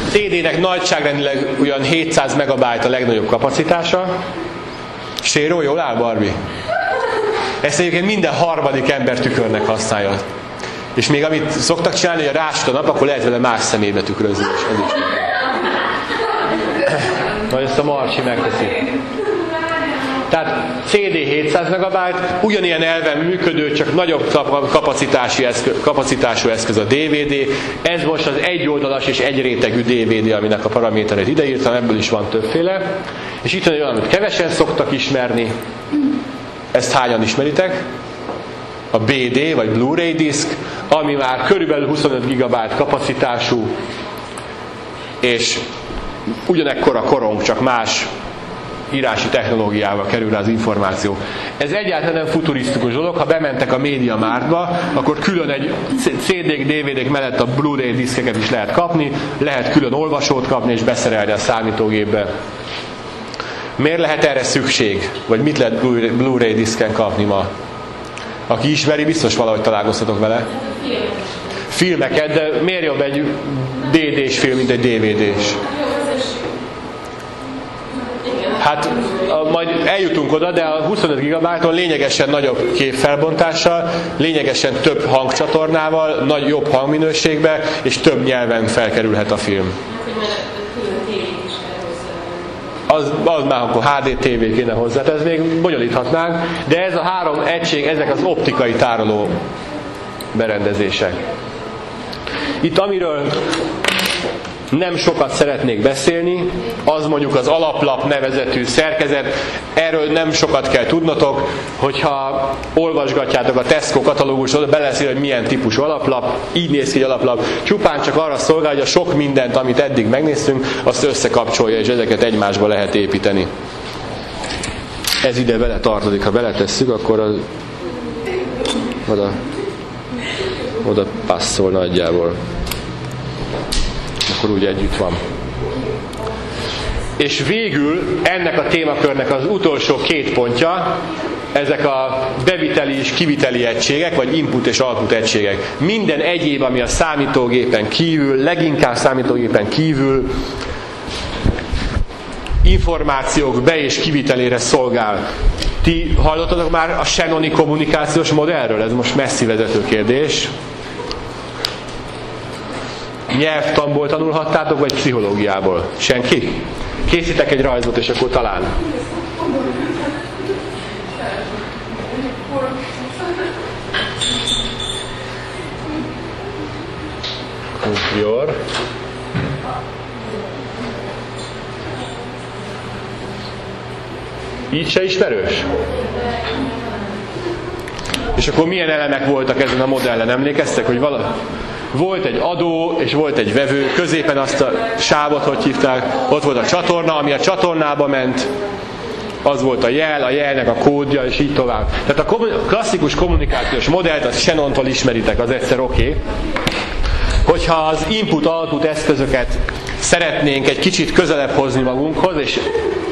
CD-nek nagyságrendileg olyan 700 megabyte a legnagyobb kapacitása. Séró, jól áll, Barbie? Ezt egyébként minden harmadik ember tükörnek használja. És még amit szoktak csinálni, hogy a rásd a nap, akkor lehet vele más szemébe tükrözni. És ez is. Vagy ezt a Marci megteszi. Tehát CD 700 MB, ugyanilyen elven működő, csak nagyobb kapacitású eszköz, kapacitású eszköz a DVD. Ez most az egy oldalas és egy rétegű DVD, aminek a paraméterét ideírtam, ebből is van többféle. És itt van olyan, amit kevesen szoktak ismerni. Ezt hányan ismeritek? A BD, vagy Blu-ray disk, ami már körülbelül 25 GB kapacitású, és ugyanekkor a korong, csak más írási technológiával kerül az információ. Ez egyáltalán nem futurisztikus dolog, ha bementek a média mártba, akkor külön egy CD-k, DVD-k mellett a Blu-ray diszkeket is lehet kapni, lehet külön olvasót kapni és beszerelni a számítógépbe. Miért lehet erre szükség? Vagy mit lehet Blu-ray diszken kapni ma? Aki ismeri, biztos valahogy találkozhatok vele. Filmeket, de miért jobb egy DD-s film, mint egy DVD-s? Hát majd eljutunk oda, de a 25 GB-on lényegesen nagyobb képfelbontással, lényegesen több hangcsatornával, nagy jobb hangminőségbe, és több nyelven felkerülhet a film. Az, az már akkor HD kéne hozzá, ez még bonyolíthatnánk, de ez a három egység, ezek az optikai tároló berendezések. Itt amiről nem sokat szeretnék beszélni, az mondjuk az alaplap nevezetű szerkezet, erről nem sokat kell tudnotok, hogyha olvasgatjátok a Tesco katalógusot, beleszél, hogy milyen típusú alaplap, így néz ki egy alaplap, csupán csak arra szolgál, hogy a sok mindent, amit eddig megnéztünk, azt összekapcsolja, és ezeket egymásba lehet építeni. Ez ide vele tartozik, ha beletesszük, akkor az oda, oda passzol nagyjából akkor úgy együtt van. És végül ennek a témakörnek az utolsó két pontja, ezek a beviteli és kiviteli egységek, vagy input és output egységek. Minden egyéb, ami a számítógépen kívül, leginkább számítógépen kívül információk be- és kivitelére szolgál. Ti hallottatok már a Shannoni kommunikációs modellről? Ez most messzi vezető kérdés nyelvtanból tanulhattátok, vagy pszichológiából? Senki? Készítek egy rajzot, és akkor talán. Jó. Így se ismerős? És akkor milyen elemek voltak ezen a modellen? Emlékeztek, hogy vala, volt egy adó, és volt egy vevő, középen azt a sávot, hogy hívták, ott volt a csatorna, ami a csatornába ment, az volt a jel, a jelnek a kódja, és így tovább. Tehát a klasszikus kommunikációs modellt, azt Shannon-tól ismeritek, az egyszer oké. Okay. Hogyha az input-output eszközöket szeretnénk egy kicsit közelebb hozni magunkhoz, és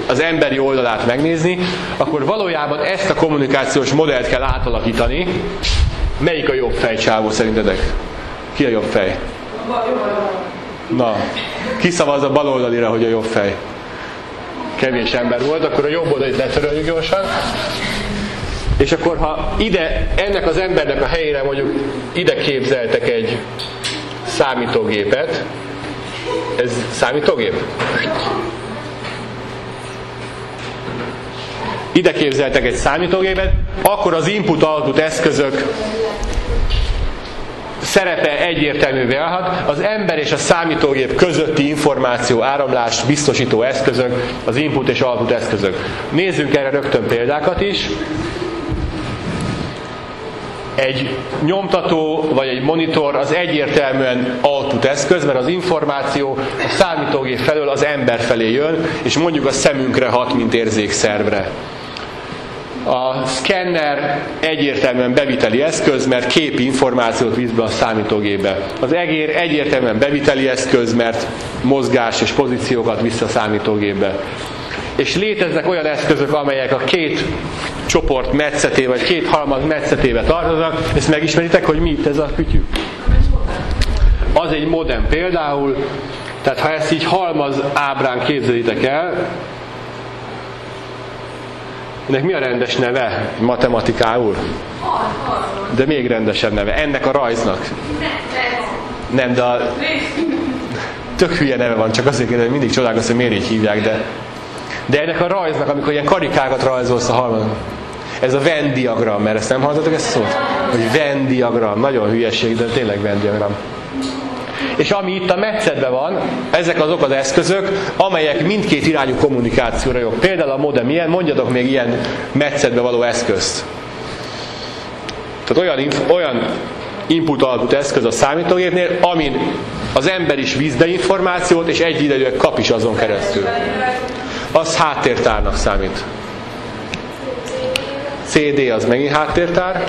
az emberi oldalát megnézni, akkor valójában ezt a kommunikációs modellt kell átalakítani. Melyik a jobb fejcsávó szerintetek? Ki a jobb fej? Na, ki szavaz a baloldalira, hogy a jobb fej? Kevés ember volt, akkor a jobb oldalit letöröljük gyorsan. És akkor ha ide, ennek az embernek a helyére mondjuk ide képzeltek egy számítógépet, ez számítógép? Ide képzeltek egy számítógépet, akkor az input-output eszközök szerepe egyértelművé válhat. Az ember és a számítógép közötti információ áramlást biztosító eszközök, az input és output eszközök. Nézzünk erre rögtön példákat is. Egy nyomtató vagy egy monitor az egyértelműen output eszköz, mert az információ a számítógép felől az ember felé jön, és mondjuk a szemünkre hat, mint érzékszervre. A szkenner egyértelműen beviteli eszköz, mert képi információt visz be a számítógépbe. Az egér egyértelműen beviteli eszköz, mert mozgás és pozíciókat visz a számítógépbe. És léteznek olyan eszközök, amelyek a két csoport metszeté, vagy két halmaz metszetébe tartoznak. Ezt megismeritek, hogy mi ez a kütyű? Az egy modem például, tehát ha ezt így halmaz ábrán képzelitek el, ennek mi a rendes neve matematikául? De még rendesebb neve. Ennek a rajznak. Nem, de a... Tök hülye neve van, csak azért kérdezem, mindig csodálkozom, hogy miért így hívják, de... De ennek a rajznak, amikor ilyen karikákat rajzolsz a halmazon. Ez a Venn diagram, mert ezt nem hallottatok ezt a szót? Hogy Venn diagram, nagyon hülyeség, de tényleg Venn diagram. És ami itt a metszetben van, ezek azok az eszközök, amelyek mindkét irányú kommunikációra jók. Például a modem ilyen, mondjatok még ilyen metszetbe való eszközt. Tehát olyan, olyan input-output eszköz a számítógépnél, amin az ember is be információt, és egy idejűleg kap is azon keresztül. Az háttértárnak számít. CD az megint háttértár,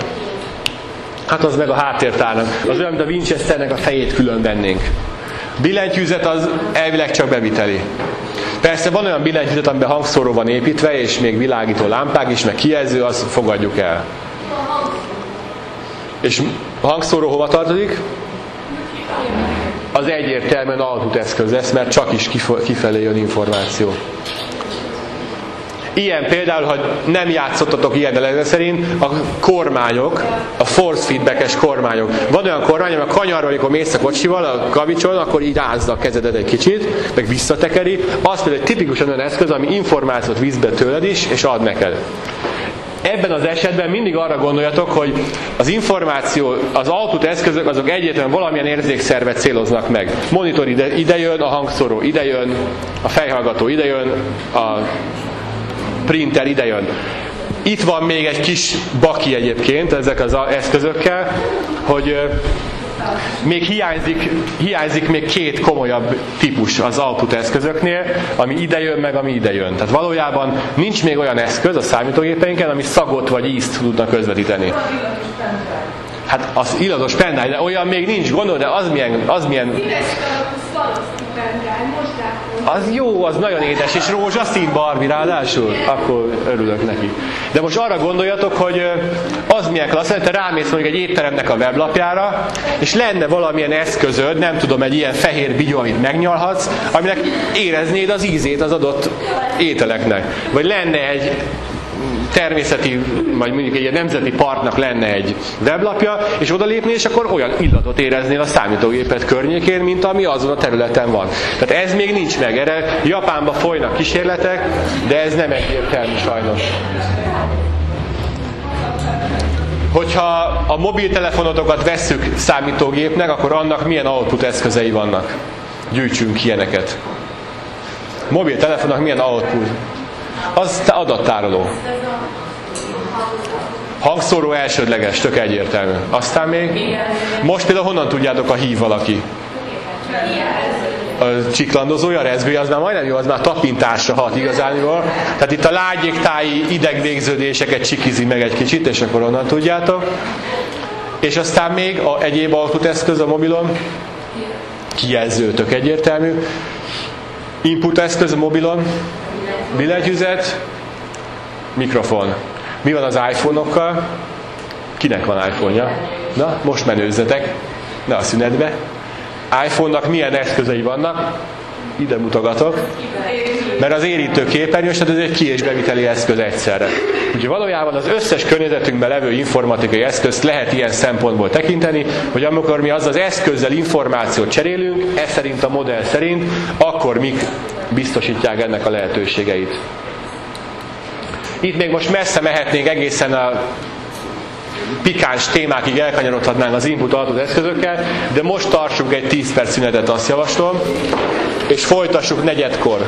Hát az meg a háttértárnak. Az olyan, mint a Winchesternek a fejét külön vennénk. Billentyűzet az elvileg csak beviteli. Persze van olyan billentyűzet, amiben hangszóró van építve, és még világító lámpák is, meg kijelző, azt fogadjuk el. És a hangszóró hova tartozik? Az egyértelműen output eszköz lesz, mert csak is kifelé jön információ. Ilyen például, hogy nem játszottatok ilyen de szerint, a kormányok, a force feedbackes kormányok. Van olyan kormány, ami a kanyarban, amikor mész a kocsival, a kavicson, akkor így ázza a kezedet egy kicsit, meg visszatekeri. Az például egy tipikusan olyan eszköz, ami információt visz be tőled is, és ad neked. Ebben az esetben mindig arra gondoljatok, hogy az információ, az output eszközök azok egyetlen valamilyen érzékszervet céloznak meg. Monitor ide, ide jön, a hangszóró ide jön, a fejhallgató ide jön, a printer idejön. Itt van még egy kis baki egyébként ezek az eszközökkel, hogy még hiányzik, hiányzik még két komolyabb típus az output eszközöknél, ami idejön, meg ami idejön. Tehát valójában nincs még olyan eszköz a számítógépeinken, ami szagot vagy ízt tudna közvetíteni. Hát az illatos pendály, de olyan még nincs, gondol, de az milyen, az milyen az jó, az nagyon édes, és rózsaszín barbi ráadásul, akkor örülök neki. De most arra gondoljatok, hogy az milyen klassz, te rámész mondjuk egy étteremnek a weblapjára, és lenne valamilyen eszközöd, nem tudom, egy ilyen fehér bigyó, amit megnyalhatsz, aminek éreznéd az ízét az adott ételeknek. Vagy lenne egy természeti, vagy mondjuk egy nemzeti parknak lenne egy weblapja, és oda lépni, és akkor olyan illatot éreznél a számítógépet környékén, mint ami azon a területen van. Tehát ez még nincs meg. Erre Japánban folynak kísérletek, de ez nem egyértelmű sajnos. Hogyha a mobiltelefonotokat vesszük számítógépnek, akkor annak milyen output eszközei vannak? Gyűjtsünk ilyeneket. Mobiltelefonnak milyen output? Az adattároló. Hangszóró elsődleges, tök egyértelmű. Aztán még, most például honnan tudjátok a hív valaki? A csiklandozója, rezgője, az már majdnem jó, az már tapintásra hat igazániból. Tehát itt a lágyéktáji idegvégződéseket csikizi meg egy kicsit, és akkor onnan tudjátok. És aztán még a egyéb eszköz a mobilon, kijelző, tök egyértelmű. Input eszköz a mobilon, billentyűzet, mikrofon. Mi van az iPhone-okkal? Kinek van iPhone-ja? Na, most menőzzetek. Na, a szünetbe. iPhone-nak milyen eszközei vannak? Ide mutogatok. Mert az érítő képernyős, tehát ez egy ki- és beviteli eszköz egyszerre. Úgyhogy valójában az összes környezetünkben levő informatikai eszközt lehet ilyen szempontból tekinteni, hogy amikor mi az az eszközzel információt cserélünk, ez szerint a modell szerint, akkor mik biztosítják ennek a lehetőségeit. Itt még most messze mehetnénk egészen a pikáns témákig elkanyarodhatnánk az input output eszközökkel, de most tartsunk egy 10 perc szünetet, azt javaslom, és folytassuk negyedkor.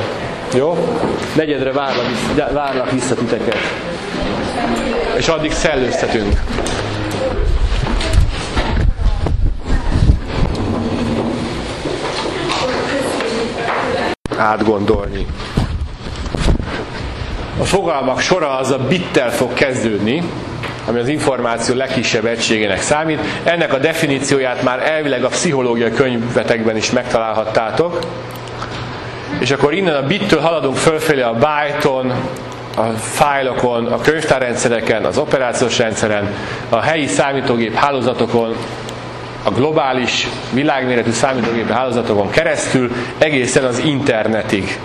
Jó? Negyedre várlak, várlak vissza titeket. És addig szellőztetünk. Átgondolni. A fogalmak sora az a bittel fog kezdődni, ami az információ legkisebb egységének számít. Ennek a definícióját már elvileg a pszichológiai könyvetekben is megtalálhattátok. És akkor innen a bittől haladunk fölfelé a byte-on, a fájlokon, a könyvtárrendszereken, az operációs rendszeren, a helyi számítógép hálózatokon, a globális, világméretű számítógép hálózatokon keresztül egészen az internetig.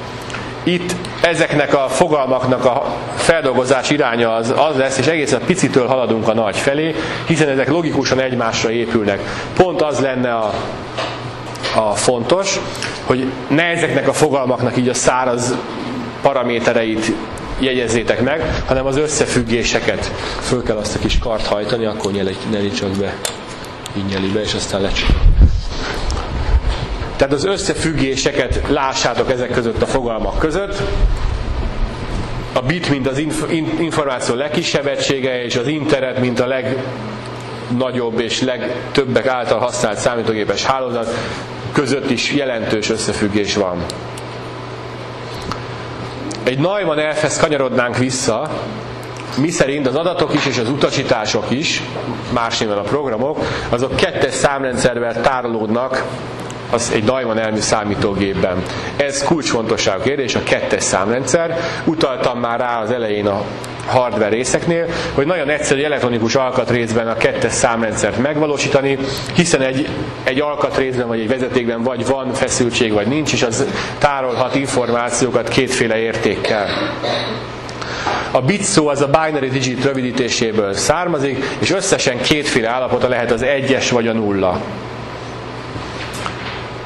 Itt ezeknek a fogalmaknak a feldolgozás iránya az, az lesz, és egészen picitől haladunk a nagy felé, hiszen ezek logikusan egymásra épülnek. Pont az lenne a, a fontos, hogy ne ezeknek a fogalmaknak így a száraz paramétereit jegyezzétek meg, hanem az összefüggéseket. Föl kell azt a kis kart hajtani, akkor nyeli csak be. Így nyeli be, és aztán lecsuk. Tehát az összefüggéseket lássátok ezek között a fogalmak között. A bit, mint az inf- információ legkisebb egysége, és az internet, mint a legnagyobb és legtöbbek által használt számítógépes hálózat között is jelentős összefüggés van. Egy Neumann elfhez kanyarodnánk vissza, mi szerint az adatok is és az utasítások is, más a programok, azok kettes számrendszerben tárolódnak az egy Neumann elmű számítógépben. Ez kulcsfontosságú kérdés, a kettes számrendszer. Utaltam már rá az elején a hardware részeknél, hogy nagyon egyszerű elektronikus alkatrészben a kettes számrendszert megvalósítani, hiszen egy, egy alkatrészben vagy egy vezetékben vagy van feszültség, vagy nincs, és az tárolhat információkat kétféle értékkel. A bit szó az a binary digit rövidítéséből származik, és összesen kétféle állapota lehet az egyes vagy a nulla.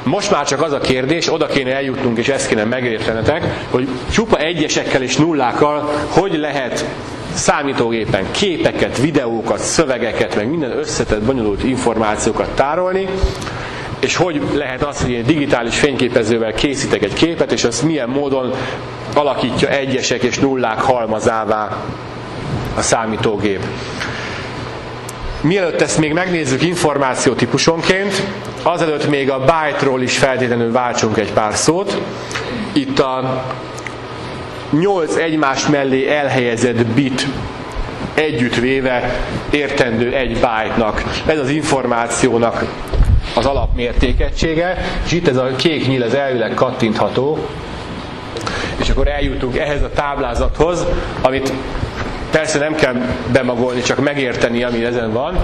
Most már csak az a kérdés, oda kéne eljutnunk, és ezt kéne megértenetek, hogy csupa egyesekkel és nullákkal hogy lehet számítógépen képeket, videókat, szövegeket, meg minden összetett, bonyolult információkat tárolni, és hogy lehet az, hogy én digitális fényképezővel készítek egy képet, és azt milyen módon alakítja egyesek és nullák halmazává a számítógép. Mielőtt ezt még megnézzük információtípusonként, azelőtt még a byte-ról is feltétlenül váltsunk egy pár szót. Itt a 8 egymás mellé elhelyezett bit együttvéve értendő egy byte-nak. Ez az információnak az alapmértékegysége, és itt ez a kék nyíl, ez elvileg kattintható, és akkor eljutunk ehhez a táblázathoz, amit persze nem kell bemagolni, csak megérteni, ami ezen van.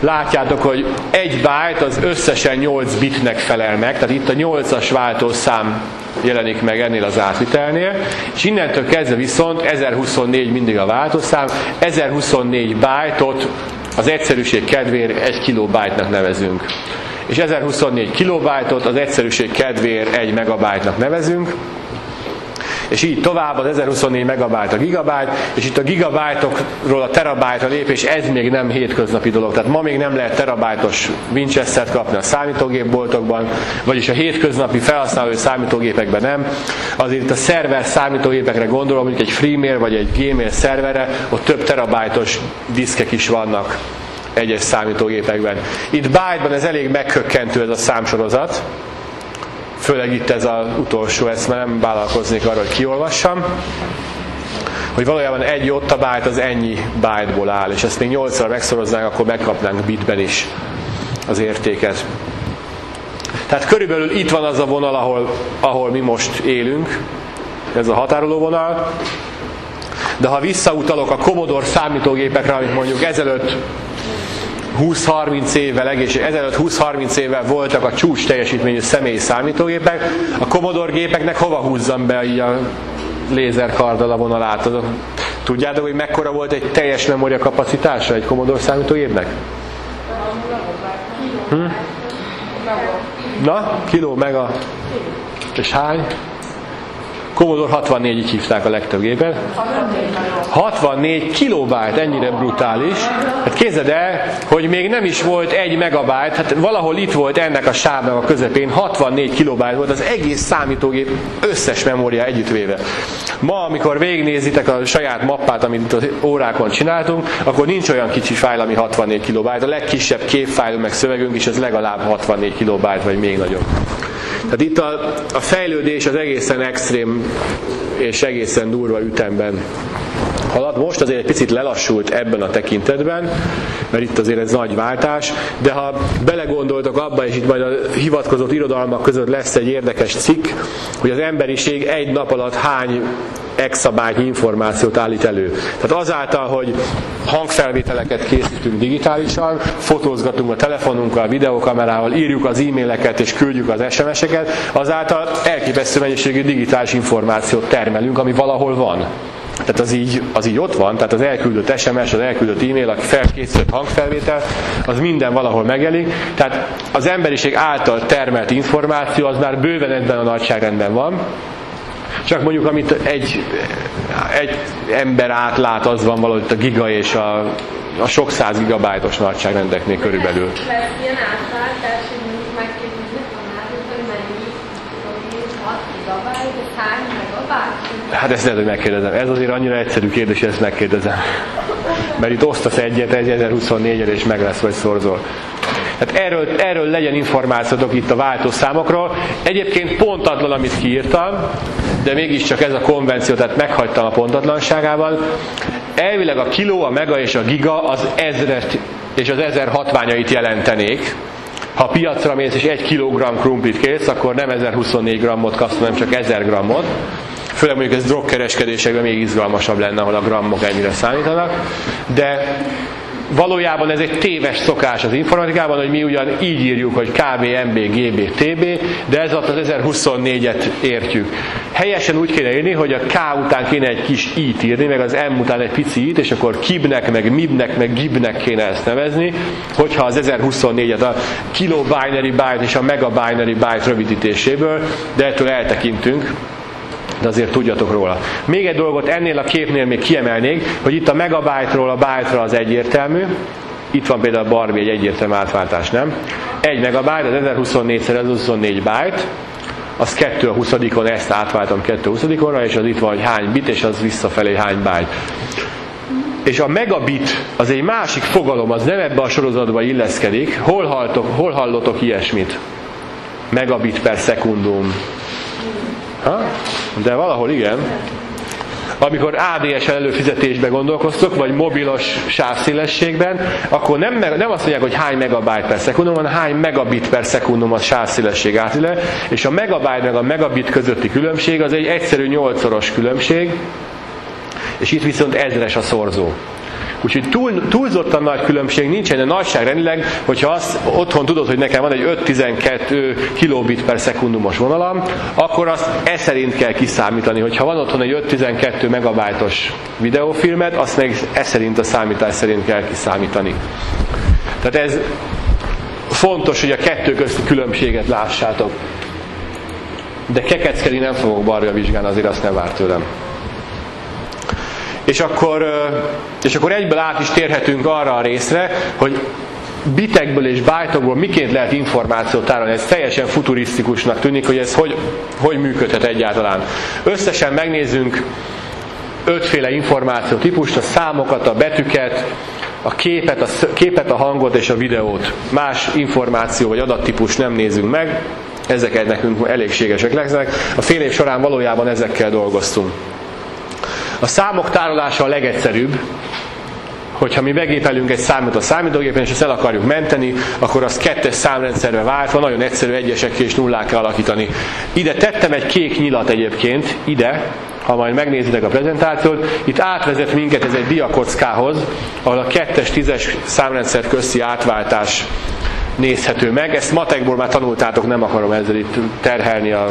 Látjátok, hogy egy byte az összesen 8 bitnek felel meg, tehát itt a 8-as váltószám jelenik meg ennél az átvitelnél, és innentől kezdve viszont 1024 mindig a váltószám, 1024 byte-ot az egyszerűség kedvéért egy kilobájtnak nevezünk. És 1024 kilobájtot az egyszerűség kedvéért egy megabájtnak nevezünk és így tovább az 1024 megabyte a gigabyte, és itt a gigabyte-okról a terabyte-ra lépés, ez még nem hétköznapi dolog. Tehát ma még nem lehet terabájtos Winchester-t kapni a számítógépboltokban, vagyis a hétköznapi felhasználói számítógépekben nem. Azért a szerver számítógépekre gondolom, mondjuk egy FreeMail vagy egy Gmail szerverre, ott több terabájtos diszkek is vannak egyes számítógépekben. Itt byte-ban ez elég meghökkentő ez a számsorozat, főleg itt ez az utolsó, ezt már nem vállalkoznék arra, hogy kiolvassam, hogy valójában egy ottabájt az ennyi byte-ból áll, és ezt még 8-ra megszoroznánk, akkor megkapnánk bitben is az értéket. Tehát körülbelül itt van az a vonal, ahol, ahol mi most élünk, ez a határoló vonal, de ha visszautalok a Commodore számítógépekre, amit mondjuk ezelőtt 20-30 évvel, egész, ezelőtt 20-30 évvel voltak a csúcs teljesítményű személyi számítógépek, a Commodore gépeknek hova húzzam be így a lézerkarddal a vonalát? Tudjátok, hogy mekkora volt egy teljes memória kapacitása egy Commodore számítógépnek? Hm? Na, kiló, mega, és hány? Commodore 64-ig hívták a legtöbb gépet. 64 kilobájt, ennyire brutális. Hát képzeld el, hogy még nem is volt egy megabájt, hát valahol itt volt ennek a sávnak a közepén, 64 kilobájt volt az egész számítógép összes memória együttvéve. Ma, amikor végignézitek a saját mappát, amit az órákon csináltunk, akkor nincs olyan kicsi fájl, ami 64 kilobájt. A legkisebb képfájl meg szövegünk is, az legalább 64 kilobájt, vagy még nagyobb. Tehát itt a, a fejlődés az egészen extrém és egészen durva ütemben halad. Most azért egy picit lelassult ebben a tekintetben, mert itt azért ez nagy váltás, de ha belegondoltok abba, és itt majd a hivatkozott irodalmak között lesz egy érdekes cikk, hogy az emberiség egy nap alatt hány exabájtnyi információt állít elő. Tehát azáltal, hogy hangfelvételeket készítünk digitálisan, fotózgatunk a telefonunkkal, videokamerával, írjuk az e-maileket és küldjük az SMS-eket, azáltal elképesztő mennyiségű digitális információt termelünk, ami valahol van. Tehát az így, az így ott van, tehát az elküldött SMS, az elküldött e-mail, a felkészült hangfelvétel, az minden valahol megjelenik. Tehát az emberiség által termelt információ az már bőven ebben a nagyságrendben van. Csak mondjuk, amit egy, egy ember átlát, az van valahogy a giga és a, a sok száz gigabájtos nagyságrendeknél körülbelül. Lesz ilyen átváltás, hogy megkérdezni hogy mennyi gigabájt, hány megabájt? Hát ezt lehet, hogy megkérdezem. Ez azért annyira egyszerű kérdés, ezt megkérdezem. Mert itt osztasz egyet, 1024 re és meg lesz, vagy szorzol. Hát erről, erről legyen információtok itt a váltószámokról. Egyébként pontatlan, amit kiírtam, de mégiscsak ez a konvenció, tehát meghagytam a pontatlanságában. Elvileg a kiló, a mega és a giga az ezret és az ezer hatványait jelentenék. Ha piacra mész és egy kilogramm krumplit kész, akkor nem 1024 grammot kapsz, hanem csak 1000 grammot. Főleg mondjuk ez drogkereskedésekben még izgalmasabb lenne, ahol a grammok ennyire számítanak. De valójában ez egy téves szokás az informatikában, hogy mi ugyan így írjuk, hogy KB, MB, GB, TB, de ez alatt az 1024-et értjük. Helyesen úgy kéne írni, hogy a K után kéne egy kis i-t írni, meg az M után egy pici i-t, és akkor kibnek, meg mibnek, meg gibnek kéne ezt nevezni, hogyha az 1024-et a kilo binary byte és a mega binary byte rövidítéséből, de ettől eltekintünk, de azért tudjatok róla. Még egy dolgot ennél a képnél még kiemelnék, hogy itt a megabyte-ról a byte-ra az egyértelmű, itt van például a Barbie egy egyértelmű átváltás, nem? Egy megabyte, az 1024 x 1024 byte, az 2 a 20 on ezt átváltam 2 a 20 ra és az itt van, hogy hány bit, és az visszafelé hány byte. És a megabit az egy másik fogalom, az nem ebbe a sorozatba illeszkedik. Hol, halltok, hol hallotok ilyesmit? Megabit per szekundum. Ha? De valahol igen. Amikor ADSL előfizetésbe gondolkoztok, vagy mobilos sávszélességben, akkor nem, nem azt mondják, hogy hány megabyte per szekundum, hanem hány megabit per szekundum a sávszélesség átile, és a megabyte meg a megabit közötti különbség az egy egyszerű 8 különbség, és itt viszont ezres a szorzó. Úgyhogy túl, túlzottan nagy különbség nincsen, de nagyságrendileg, hogyha azt otthon tudod, hogy nekem van egy 5-12 kilobit per szekundumos vonalam, akkor azt e szerint kell kiszámítani. Hogyha van otthon egy 5-12 megabájtos videófilmet, azt meg e szerint a számítás szerint kell kiszámítani. Tehát ez fontos, hogy a kettő közti különbséget lássátok. De kekeckedni nem fogok balra vizsgálni, azért azt nem várt tőlem. És akkor, és akkor egyből át is térhetünk arra a részre, hogy bitekből és bájtokból miként lehet információt tárolni. Ez teljesen futurisztikusnak tűnik, hogy ez hogy, hogy működhet egyáltalán. Összesen megnézzünk ötféle információ típust, a számokat, a betűket, a képet, a képet, a hangot és a videót. Más információ vagy adattípus nem nézünk meg, ezek nekünk elégségesek lesznek. A fél év során valójában ezekkel dolgoztunk. A számok tárolása a legegyszerűbb, hogyha mi begépelünk egy számot a számítógépen, és ezt el akarjuk menteni, akkor azt kettes számrendszerbe váltva nagyon egyszerű egyesek és nullák kell alakítani. Ide tettem egy kék nyilat egyébként, ide, ha majd megnézitek a prezentációt, itt átvezet minket ez egy diakockához, ahol a kettes, tízes számrendszer közti átváltás nézhető meg. Ezt matekból már tanultátok, nem akarom ezzel itt terhelni a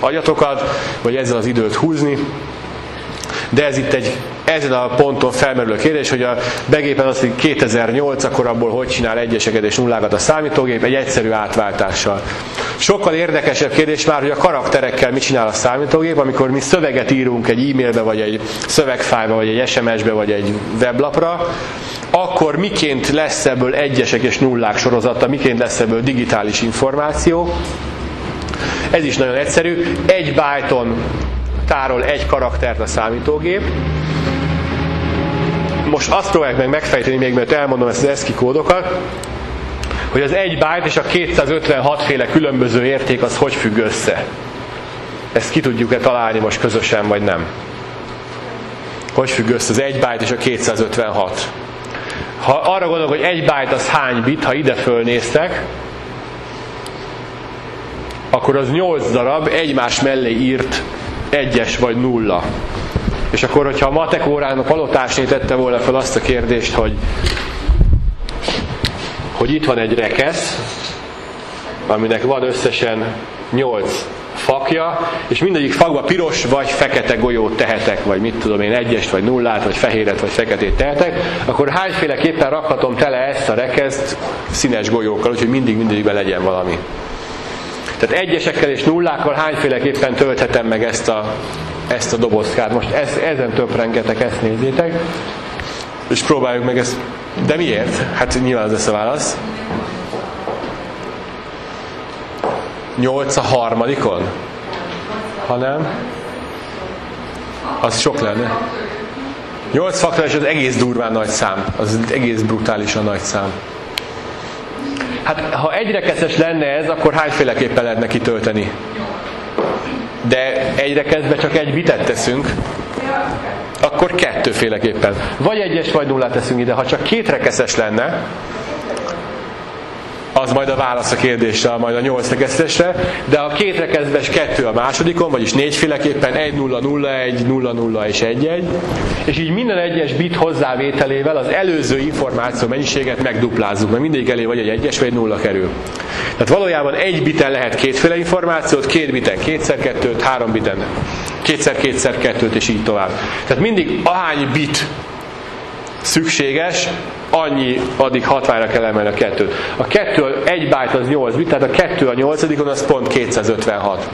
agyatokat, vagy ezzel az időt húzni. De ez itt egy ezen a ponton felmerül a kérdés, hogy a begépen az, hogy 2008, akkor abból hogy csinál egyeseket és nullákat a számítógép egy egyszerű átváltással. Sokkal érdekesebb kérdés már, hogy a karakterekkel mit csinál a számítógép, amikor mi szöveget írunk egy e-mailbe, vagy egy szövegfájba, vagy egy SMS-be, vagy egy weblapra, akkor miként lesz ebből egyesek és nullák sorozata, miként lesz ebből digitális információ. Ez is nagyon egyszerű. Egy byte tárol egy karaktert a számítógép. Most azt próbálják meg megfejteni, még mert elmondom ezt az ESCII kódokat, hogy az egy byte és a 256 féle különböző érték az hogy függ össze. Ezt ki tudjuk-e találni most közösen, vagy nem? Hogy függ össze az 1 byte és a 256? Ha arra gondolok, hogy egy byte az hány bit, ha ide fölnéztek, akkor az 8 darab egymás mellé írt egyes vagy nulla. És akkor, hogyha a matek órán a palotásné tette volna fel azt a kérdést, hogy, hogy itt van egy rekesz, aminek van összesen 8 fakja, és mindegyik fakba piros vagy fekete golyót tehetek, vagy mit tudom én, egyest, vagy nullát, vagy fehéret, vagy feketét tehetek, akkor hányféleképpen rakhatom tele ezt a rekezt színes golyókkal, úgyhogy mindig mindegyikben legyen valami. Tehát egyesekkel és nullákkal hányféleképpen tölthetem meg ezt a, ezt a dobozkát. Most ez, ezen töprengetek, ezt nézzétek. És próbáljuk meg ezt. De miért? Hát nyilván az lesz a válasz. 8 a harmadikon? Ha nem, az sok lenne. 8 faktorális az egész durván nagy szám. Az egész brutálisan nagy szám. Hát ha egyre keszes lenne ez, akkor hányféleképpen lehetne kitölteni? De egyre kezdve csak egy bitet teszünk, akkor kettőféleképpen. Vagy egyes, vagy nullát teszünk ide. Ha csak két rekeszes lenne, az majd a válasz a kérdésre, majd a nyolc rekesztesre, de a két rekesztes kettő a másodikon, vagyis négyféleképpen 1 0 0 1 0 0 és 1 1, és így minden egyes bit hozzávételével az előző információ mennyiséget megduplázzuk, mert mindegyik elé vagy egy egyes vagy egy nulla kerül. Tehát valójában egy biten lehet kétféle információt, két biten kétszer kettőt, három biten kétszer kétszer kettőt, és így tovább. Tehát mindig ahány bit szükséges, annyi, addig hatványra kell emelni a kettőt. A kettő, egy byte az 8 bit, tehát a kettő a nyolcadikon az pont 256.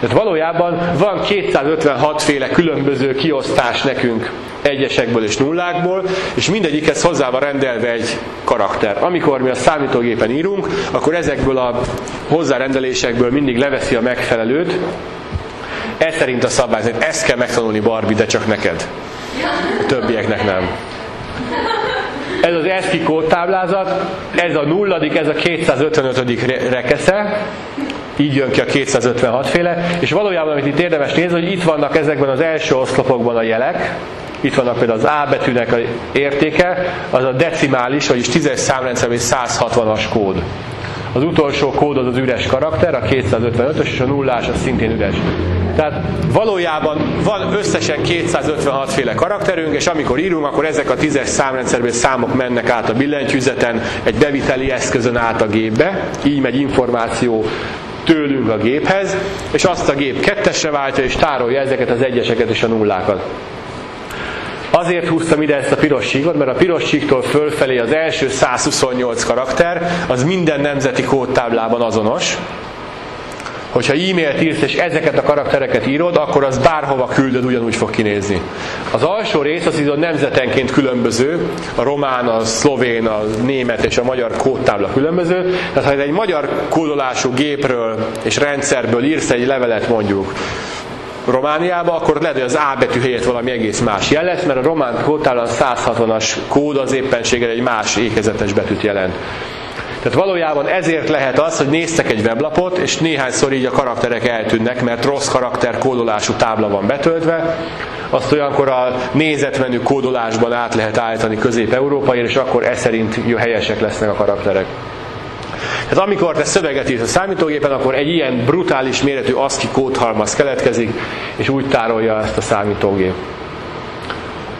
Tehát valójában van 256 féle különböző kiosztás nekünk egyesekből és nullákból, és mindegyikhez hozzá van rendelve egy karakter. Amikor mi a számítógépen írunk, akkor ezekből a hozzárendelésekből mindig leveszi a megfelelőt. Ez szerint a szabály, ezt kell megtanulni Barbie, de csak neked. A többieknek nem. Ez az ESCII kódtáblázat, ez a nulladik, ez a 255. rekesze, így jön ki a 256 féle, és valójában, amit itt érdemes nézni, hogy itt vannak ezekben az első oszlopokban a jelek, itt vannak például az A betűnek a értéke, az a decimális, vagyis 10-es számrendszer, vagy 160-as kód. Az utolsó kód az az üres karakter, a 255-ös, és a nullás az szintén üres. Tehát valójában van összesen 256 féle karakterünk, és amikor írunk, akkor ezek a tízes számrendszerből számok mennek át a billentyűzeten, egy beviteli eszközön át a gépbe, így megy információ tőlünk a géphez, és azt a gép kettesre váltja, és tárolja ezeket az egyeseket és a nullákat. Azért húztam ide ezt a piros síkot, mert a piros síktól fölfelé az első 128 karakter, az minden nemzeti kódtáblában azonos, hogyha e-mailt írsz, és ezeket a karaktereket írod, akkor az bárhova küldöd, ugyanúgy fog kinézni. Az alsó rész az a nemzetenként különböző, a román, a szlovén, a német és a magyar kódtábla különböző. Tehát ha egy magyar kódolású gépről és rendszerből írsz egy levelet mondjuk, Romániába, akkor lehet, hogy az A betű helyett valami egész más jel lesz, mert a román kódtáblan 160-as kód az éppenséggel egy más ékezetes betűt jelent. Tehát valójában ezért lehet az, hogy néztek egy weblapot, és néhányszor így a karakterek eltűnnek, mert rossz karakter kódolású tábla van betöltve, azt olyankor a nézetmenü kódolásban át lehet állítani közép-európai, és akkor ez szerint jó helyesek lesznek a karakterek. Tehát amikor te szöveget írsz a számítógépen, akkor egy ilyen brutális méretű ASCII kódhalmaz keletkezik, és úgy tárolja ezt a számítógép.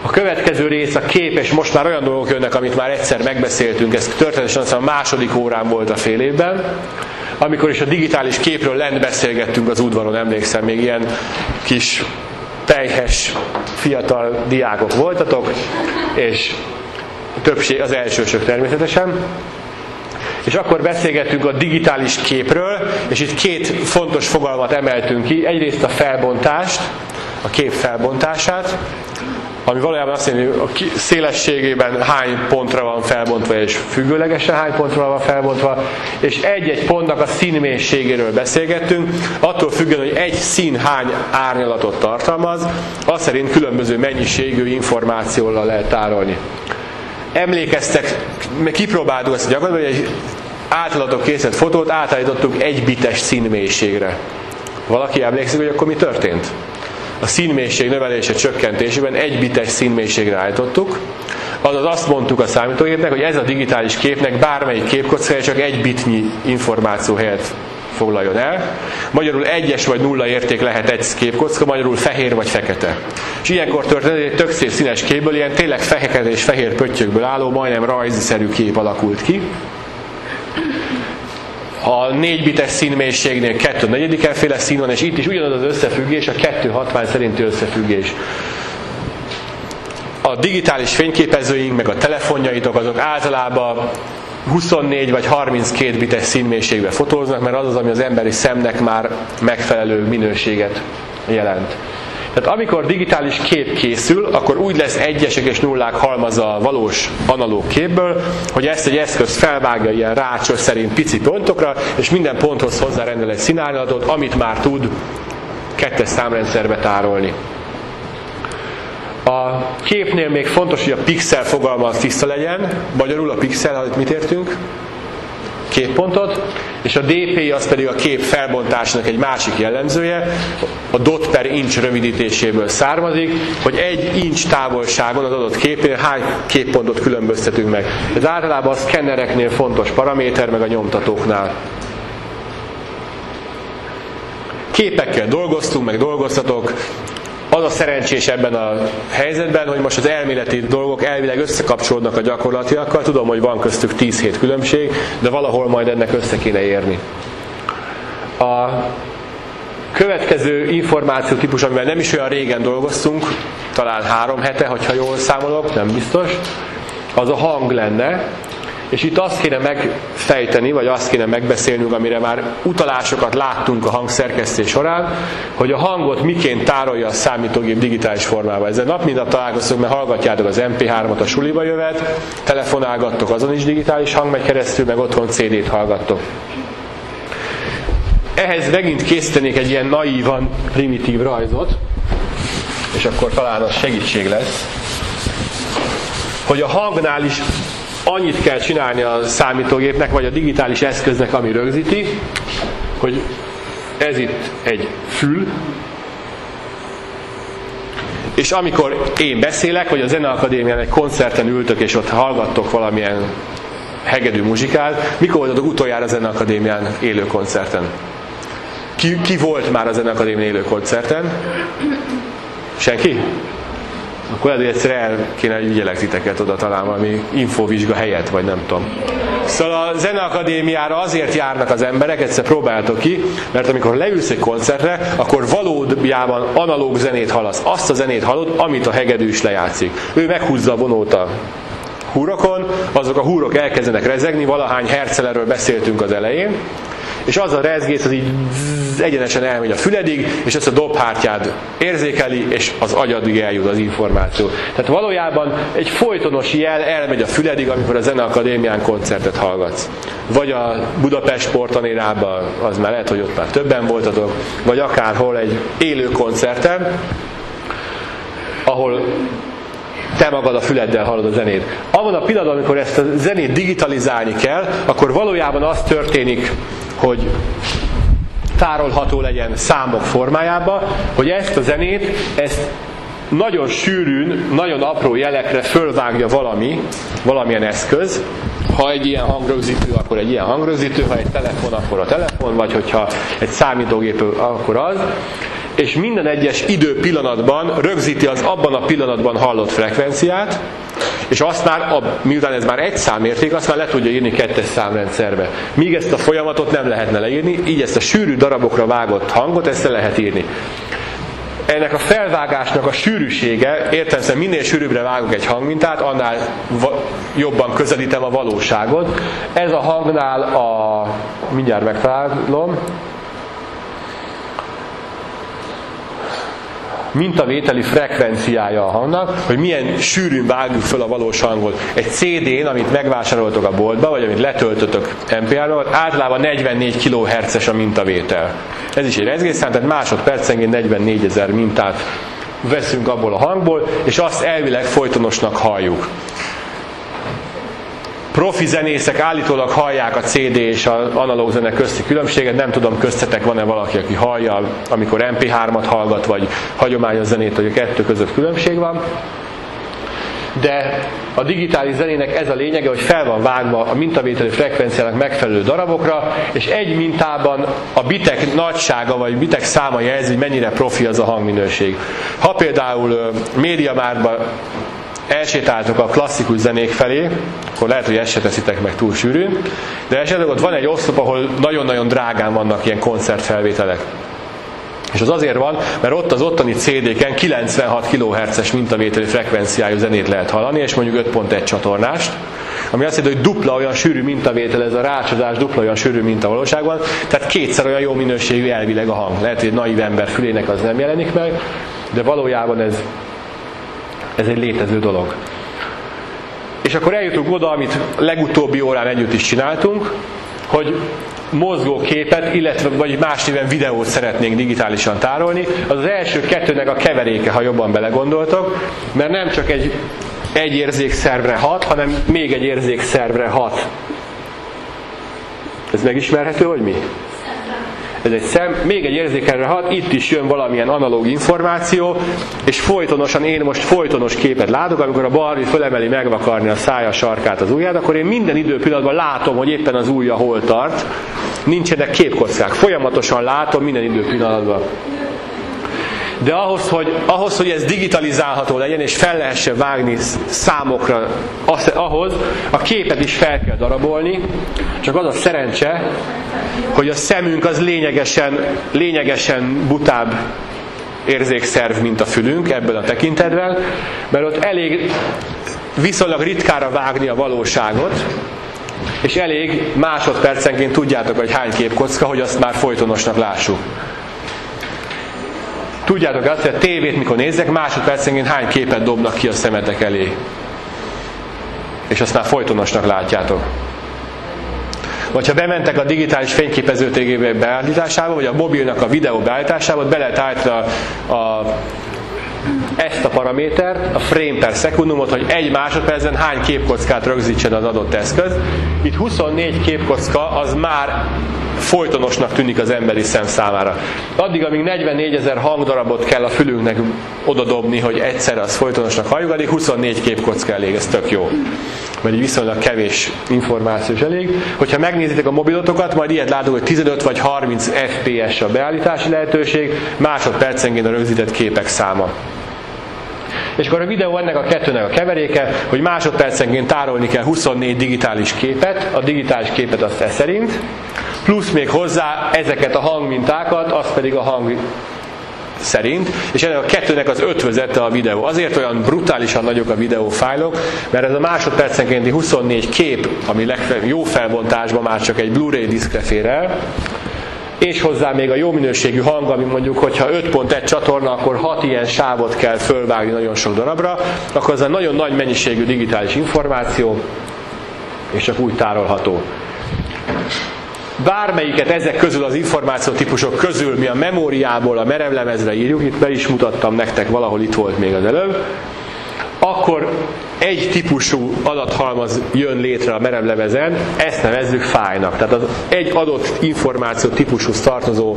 A következő rész a kép, és most már olyan dolgok jönnek, amit már egyszer megbeszéltünk, ez történetesen a második órán volt a fél évben, amikor is a digitális képről lent beszélgettünk az udvaron, emlékszem, még ilyen kis pejhes fiatal diákok voltatok, és többség az elsősök természetesen. És akkor beszélgettünk a digitális képről, és itt két fontos fogalmat emeltünk ki. Egyrészt a felbontást, a kép felbontását, ami valójában azt jelenti, hogy a szélességében hány pontra van felbontva, és függőlegesen hány pontra van felbontva, és egy-egy pontnak a színmélységéről beszélgettünk, attól függően, hogy egy szín hány árnyalatot tartalmaz, az szerint különböző mennyiségű információval lehet tárolni. Emlékeztek, kipróbáltuk ezt a gyakorlatban, hogy egy általatok készített fotót átállítottuk egy bites színmélységre. Valaki emlékszik, hogy akkor mi történt? A színmélység növelése csökkentésében egy bites színmélységre állítottuk, azaz azt mondtuk a számítógépnek, hogy ez a digitális képnek bármelyik képkockája csak egy bitnyi információ helyett foglaljon el. Magyarul egyes vagy nulla érték lehet egy képkocka, magyarul fehér vagy fekete. És ilyenkor történt egy tök szép színes képből, ilyen tényleg fekete és fehér pöttyökből álló, majdnem rajzszerű kép alakult ki. A 4 bites színmélységnél 2 negyedik féle szín van, és itt is ugyanaz az összefüggés, a 260 szerinti összefüggés. A digitális fényképezőink, meg a telefonjaitok, azok általában 24 vagy 32 bites színmélységbe fotóznak, mert az az, ami az emberi szemnek már megfelelő minőséget jelent. Tehát amikor digitális kép készül, akkor úgy lesz egyesek és nullák halmaza a valós analóg képből, hogy ezt egy eszköz felvágja ilyen rácsos szerint pici pontokra, és minden ponthoz hozzárendel egy színárnyalatot, amit már tud kettes számrendszerbe tárolni. A képnél még fontos, hogy a pixel fogalma tiszta legyen. Magyarul a pixel, hogy mit értünk? Képpontot, és a DPI az pedig a kép felbontásnak egy másik jellemzője, a dot per inch rövidítéséből származik, hogy egy inch távolságon az adott képnél hány képpontot különböztetünk meg. Ez általában a szkennereknél fontos paraméter, meg a nyomtatóknál. Képekkel dolgoztunk, meg dolgoztatok, az a szerencsés ebben a helyzetben, hogy most az elméleti dolgok elvileg összekapcsolódnak a gyakorlatiakkal. Tudom, hogy van köztük 10 hét különbség, de valahol majd ennek össze kéne érni. A következő információ típus, amivel nem is olyan régen dolgoztunk, talán három hete, hogyha jól számolok, nem biztos, az a hang lenne, és itt azt kéne megfejteni, vagy azt kéne megbeszélnünk, amire már utalásokat láttunk a hangszerkesztés során, hogy a hangot miként tárolja a számítógép digitális formában. Ezzel nap mint nap találkozunk, mert hallgatjátok az MP3-ot a suliba jövet, telefonálgattok, azon is digitális hang megy keresztül, meg otthon CD-t hallgattok. Ehhez megint készítenék egy ilyen naívan primitív rajzot, és akkor talán az segítség lesz, hogy a hangnál is annyit kell csinálni a számítógépnek, vagy a digitális eszköznek, ami rögzíti, hogy ez itt egy fül, és amikor én beszélek, vagy a Zeneakadémián egy koncerten ültök, és ott hallgattok valamilyen hegedű muzsikát, mikor voltatok utoljára a Zeneakadémián élő koncerten? Ki, ki volt már a Zeneakadémián élő koncerten? Senki? Akkor lehet, hogy egyszer el kéne, hogy vigyelek titeket oda talán valami infovizsga helyet, vagy nem tudom. Szóval a Zeneakadémiára azért járnak az emberek, egyszer próbáltok ki, mert amikor leülsz egy koncertre, akkor valójában analóg zenét hallasz. Azt a zenét hallod, amit a hegedűs lejátszik. Ő meghúzza a vonót a húrokon, azok a húrok elkezdenek rezegni, valahány hercelerről beszéltünk az elején, és az a rezgés az így egyenesen elmegy a füledig, és ezt a dobhártyád érzékeli, és az agyadig eljut az információ. Tehát valójában egy folytonos jel elmegy a füledig, amikor a Zeneakadémián koncertet hallgatsz. Vagy a Budapest sportanérában, az már lehet, hogy ott már többen voltatok, vagy akárhol egy élő koncerten, ahol te magad a füleddel hallod a zenét. Abban a pillanatban, amikor ezt a zenét digitalizálni kell, akkor valójában az történik, hogy tárolható legyen számok formájába, hogy ezt a zenét, ezt nagyon sűrűn, nagyon apró jelekre fölvágja valami, valamilyen eszköz. Ha egy ilyen hangrögzítő, akkor egy ilyen hangrögzítő, ha egy telefon, akkor a telefon, vagy hogyha egy számítógép, akkor az. És minden egyes idő pillanatban rögzíti az abban a pillanatban hallott frekvenciát, és azt már, a, miután ez már egy számérték, azt már le tudja írni kettes számrendszerbe. Míg ezt a folyamatot nem lehetne leírni, így ezt a sűrű darabokra vágott hangot, ezt le lehet írni. Ennek a felvágásnak a sűrűsége, értem, minél sűrűbbre vágok egy hangmintát, annál jobban közelítem a valóságot. Ez a hangnál a, mindjárt megtalálom, mintavételi frekvenciája a hangnak, hogy milyen sűrűn vágjuk föl a valós hangot. Egy CD-n, amit megvásároltok a boltba, vagy amit letöltötök MP3-ra, általában 44 kHz-es a mintavétel. Ez is egy rezgésszám, tehát másodpercenként 44 ezer mintát veszünk abból a hangból, és azt elvileg folytonosnak halljuk. Profi zenészek állítólag hallják a CD és az analóg zene közti különbséget. Nem tudom, köztetek van-e valaki, aki hallja, amikor MP3-at hallgat, vagy hagyományos zenét, hogy a kettő között különbség van. De a digitális zenének ez a lényege, hogy fel van vágva a mintavételi frekvenciának megfelelő darabokra, és egy mintában a bitek nagysága vagy bitek száma jelzi, mennyire profi az a hangminőség. Ha például médiamárban elsétáltok a klasszikus zenék felé, akkor lehet, hogy ezt se teszitek meg túl sűrűn, de esetleg ott van egy oszlop, ahol nagyon-nagyon drágán vannak ilyen koncertfelvételek. És az azért van, mert ott az ottani CD-ken 96 kHz-es mintavételi frekvenciájú zenét lehet hallani, és mondjuk 5.1 csatornást, ami azt jelenti, hogy dupla olyan sűrű mintavétel, ez a rácsodás dupla olyan sűrű, mint a valóságban, tehát kétszer olyan jó minőségű elvileg a hang. Lehet, hogy egy naiv ember fülének az nem jelenik meg, de valójában ez ez egy létező dolog. És akkor eljutunk oda, amit legutóbbi órán együtt is csináltunk, hogy mozgó képet, illetve vagy más néven videót szeretnénk digitálisan tárolni. Az az első kettőnek a keveréke, ha jobban belegondoltok, mert nem csak egy, egy érzékszervre hat, hanem még egy érzékszervre hat. Ez megismerhető, hogy mi? Ez egy szem, még egy érzékelre hat, itt is jön valamilyen analóg információ, és folytonosan, én most folytonos képet látok, amikor a Barbie fölemeli megvakarni a szája sarkát az ujját, akkor én minden idő pillanatban látom, hogy éppen az ujja hol tart, nincsenek képkockák. Folyamatosan látom minden idő pillanatban. De ahhoz hogy, ahhoz, hogy ez digitalizálható legyen, és fel lehessen vágni számokra, ahhoz a képet is fel kell darabolni, csak az a szerencse, hogy a szemünk az lényegesen, lényegesen butább érzékszerv, mint a fülünk ebben a tekintetben, mert ott elég viszonylag ritkára vágni a valóságot, és elég másodpercenként tudjátok, hogy hány képkocka, hogy azt már folytonosnak lássuk. Tudjátok azt, hogy a tévét mikor nézzek, másodpercenként hány képet dobnak ki a szemetek elé. És azt már folytonosnak látjátok. Vagy ha bementek a digitális fényképező beállításába, vagy a mobilnak a videó beállításába, be lehet állítani a, a ezt a paramétert, a frame per szekundumot, hogy egy másodpercen hány képkockát rögzítsen az adott eszköz. Itt 24 képkocka az már folytonosnak tűnik az emberi szem számára. Addig, amíg 44 ezer hangdarabot kell a fülünknek odadobni, hogy egyszerre az folytonosnak halljuk, addig 24 képkocka elég, ez tök jó. Mert egy viszonylag kevés információs elég. Hogyha megnézitek a mobilotokat, majd ilyet látok, hogy 15 vagy 30 FPS a beállítási lehetőség, másodpercenként a rögzített képek száma. És akkor a videó ennek a kettőnek a keveréke, hogy másodpercenként tárolni kell 24 digitális képet, a digitális képet azt e szerint, plusz még hozzá ezeket a hangmintákat, az pedig a hang szerint, és ennek a kettőnek az ötvözete a videó. Azért olyan brutálisan nagyok a videófájlok, mert ez a másodpercenkénti 24 kép, ami jó felbontásban már csak egy Blu-ray diszkre fér el, és hozzá még a jó minőségű hang, ami mondjuk, hogyha 5.1 csatorna, akkor 6 ilyen sávot kell fölvágni nagyon sok darabra, akkor ez a nagyon nagy mennyiségű digitális információ, és csak úgy tárolható. Bármelyiket ezek közül az információtípusok közül mi a memóriából a merevlemezre írjuk, itt be is mutattam nektek, valahol itt volt még az előbb, akkor egy típusú adathalmaz jön létre a merevlemezen, ezt nevezzük fájnak. Tehát az egy adott információ típushoz tartozó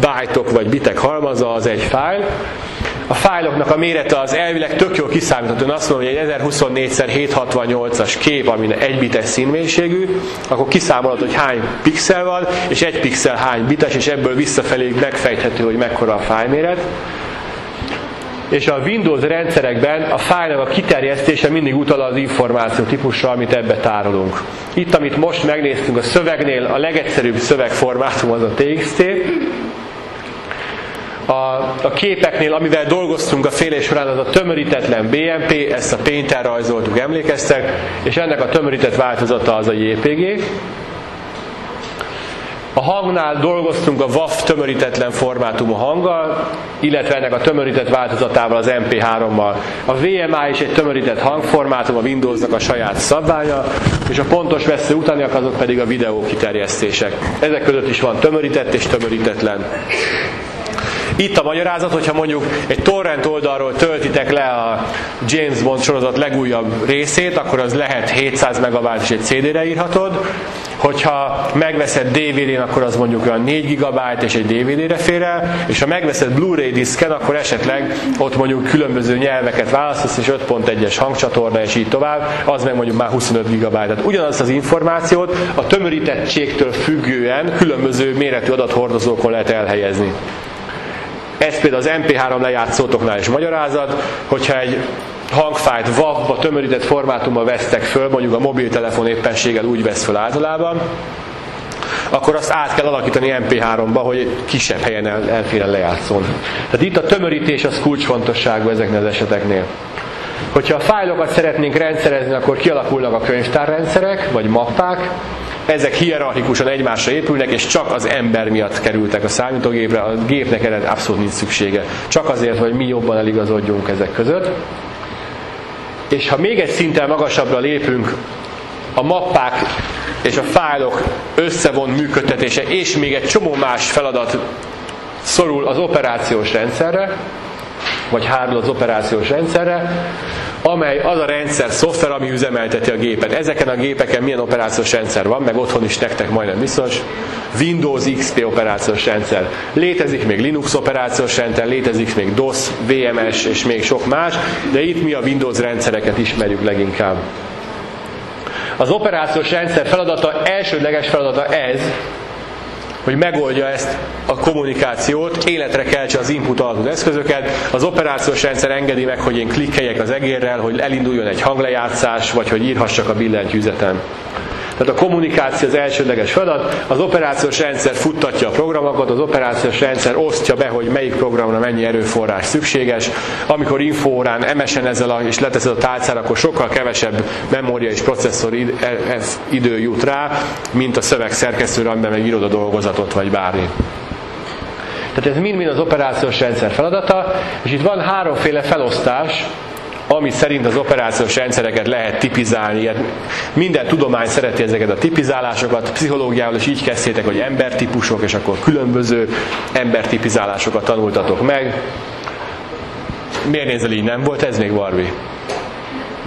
bájtok vagy bitek halmaza az egy fájl. A fájloknak a mérete az elvileg tök jól kiszámítható. Én azt mondom, hogy egy 1024x768-as kép, ami egy bites színmélységű, akkor kiszámolható, hogy hány pixel van, és egy pixel hány bites, és ebből visszafelé megfejthető, hogy mekkora a fájméret és a Windows rendszerekben a fájlnak a kiterjesztése mindig utal az információ típusra, amit ebbe tárolunk. Itt, amit most megnéztünk a szövegnél, a legegyszerűbb szövegformátum az a TXT, a, a képeknél, amivel dolgoztunk a fél során, az a tömörítetlen BMP, ezt a Painter rajzoltuk, emlékeztek, és ennek a tömörített változata az a JPG. A hangnál dolgoztunk a WAV tömörítetlen formátumú hanggal, illetve ennek a tömörített változatával az MP3-mal. A VMI is egy tömörített hangformátum, a Windowsnak a saját szabványa, és a pontos vesző utániak azok pedig a videó kiterjesztések. Ezek között is van tömörített és tömörítetlen. Itt a magyarázat, hogyha mondjuk egy torrent oldalról töltitek le a James Bond sorozat legújabb részét, akkor az lehet 700 megabyte és egy CD-re írhatod. Hogyha megveszed DVD-n, akkor az mondjuk olyan 4 GB és egy DVD-re fér el, és ha megveszed Blu-ray diszken, akkor esetleg ott mondjuk különböző nyelveket választasz, és 5.1-es hangcsatorna, és így tovább, az meg mondjuk már 25 GB. Tehát ugyanazt az információt a tömörítettségtől függően különböző méretű adathordozókon lehet elhelyezni. Ez például az MP3 lejátszótoknál is magyarázat, hogyha egy hangfájt WAV-ba tömörített formátumban vesztek föl, mondjuk a mobiltelefon éppenséggel úgy vesz föl általában, akkor azt át kell alakítani MP3-ba, hogy kisebb helyen el, elférjen lejátszón. Tehát itt a tömörítés az kulcsfontosságú ezeknél az eseteknél. Hogyha a fájlokat szeretnénk rendszerezni, akkor kialakulnak a könyvtárrendszerek, vagy mappák, ezek hierarchikusan egymásra épülnek, és csak az ember miatt kerültek a számítógépre, a gépnek erre abszolút nincs szüksége. Csak azért, hogy mi jobban eligazodjunk ezek között. És ha még egy szinten magasabbra lépünk, a mappák és a fájlok összevon működtetése, és még egy csomó más feladat szorul az operációs rendszerre, vagy hárul az operációs rendszerre, amely az a rendszer, szoftver, ami üzemelteti a gépet. Ezeken a gépeken milyen operációs rendszer van, meg otthon is nektek majdnem biztos. Windows XP operációs rendszer. Létezik még Linux operációs rendszer, létezik még DOS, VMS és még sok más, de itt mi a Windows rendszereket ismerjük leginkább. Az operációs rendszer feladata, elsődleges feladata ez, hogy megoldja ezt a kommunikációt, életre keltse az input adó eszközöket. Az operációs rendszer engedi meg, hogy én klikkeljek az egérrel, hogy elinduljon egy hanglejátszás, vagy hogy írhassak a billentyűzetem. Tehát a kommunikáció az elsődleges feladat, az operációs rendszer futtatja a programokat, az operációs rendszer osztja be, hogy melyik programra mennyi erőforrás szükséges. Amikor infóórán MSN ezzel a, és leteszed a tálcára, akkor sokkal kevesebb memória és processzor e- idő jut rá, mint a szövegszerkesztőre, amiben meg írod a dolgozatot, vagy bármi. Tehát ez mind-mind az operációs rendszer feladata, és itt van háromféle felosztás, ami szerint az operációs rendszereket lehet tipizálni. Minden tudomány szereti ezeket a tipizálásokat, pszichológiával is így kezdtétek, hogy embertípusok, és akkor különböző embertipizálásokat tanultatok meg. Miért nézel így? Nem volt ez még, Barbie?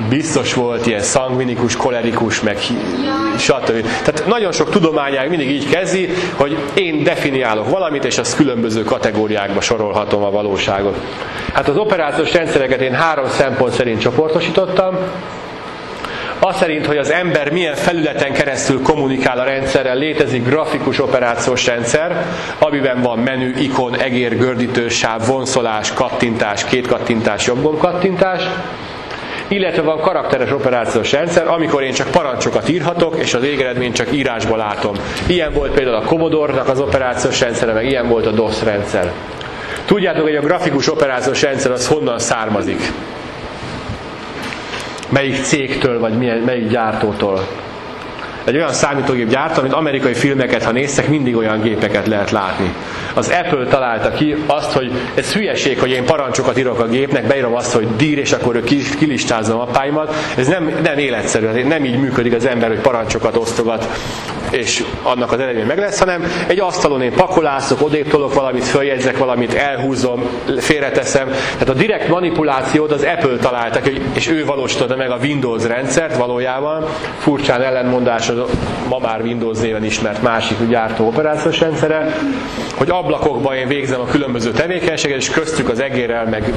Biztos volt ilyen szangvinikus, kolerikus, meg stb. Tehát nagyon sok tudományág mindig így kezdi, hogy én definiálok valamit, és azt különböző kategóriákba sorolhatom a valóságot. Hát az operációs rendszereket én három szempont szerint csoportosítottam. Az szerint, hogy az ember milyen felületen keresztül kommunikál a rendszerrel, létezik grafikus operációs rendszer, amiben van menü, ikon, egér, gördítősáv, vonszolás, kattintás, két kattintás, jobb kattintás illetve van karakteres operációs rendszer, amikor én csak parancsokat írhatok, és az végeredményt csak írásba látom. Ilyen volt például a Commodore-nak az operációs rendszere, meg ilyen volt a DOS rendszer. Tudjátok, hogy a grafikus operációs rendszer az honnan származik? Melyik cégtől, vagy milyen, melyik gyártótól? Egy olyan számítógép gyártó, amit amerikai filmeket, ha néztek, mindig olyan gépeket lehet látni. Az Apple találta ki azt, hogy ez hülyeség, hogy én parancsokat írok a gépnek, beírom azt, hogy dír, és akkor ő kilistázza a mappáimat. Ez nem, nem életszerű, nem így működik az ember, hogy parancsokat osztogat, és annak az eredmény meg lesz, hanem egy asztalon én pakolászok, odéptolok valamit, följegyzek valamit, elhúzom, félreteszem. Tehát a direkt manipulációt az Apple találta ki, és ő valósította meg a Windows rendszert valójában. Furcsán ellenmondás az ma már Windows néven ismert másik gyártó operációs rendszere, hogy ablakokban én végzem a különböző tevékenységet, és köztük az egérrel, meg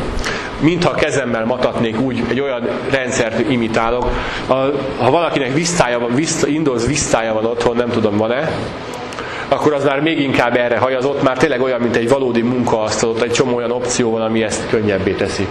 mintha kezemmel matatnék úgy, egy olyan rendszert imitálok. A, ha valakinek visztája van, visz, Windows visztája van otthon, nem tudom, van-e, akkor az már még inkább erre hajazott, már tényleg olyan, mint egy valódi munkaasztal, ott egy csomó olyan opció van, ami ezt könnyebbé teszi.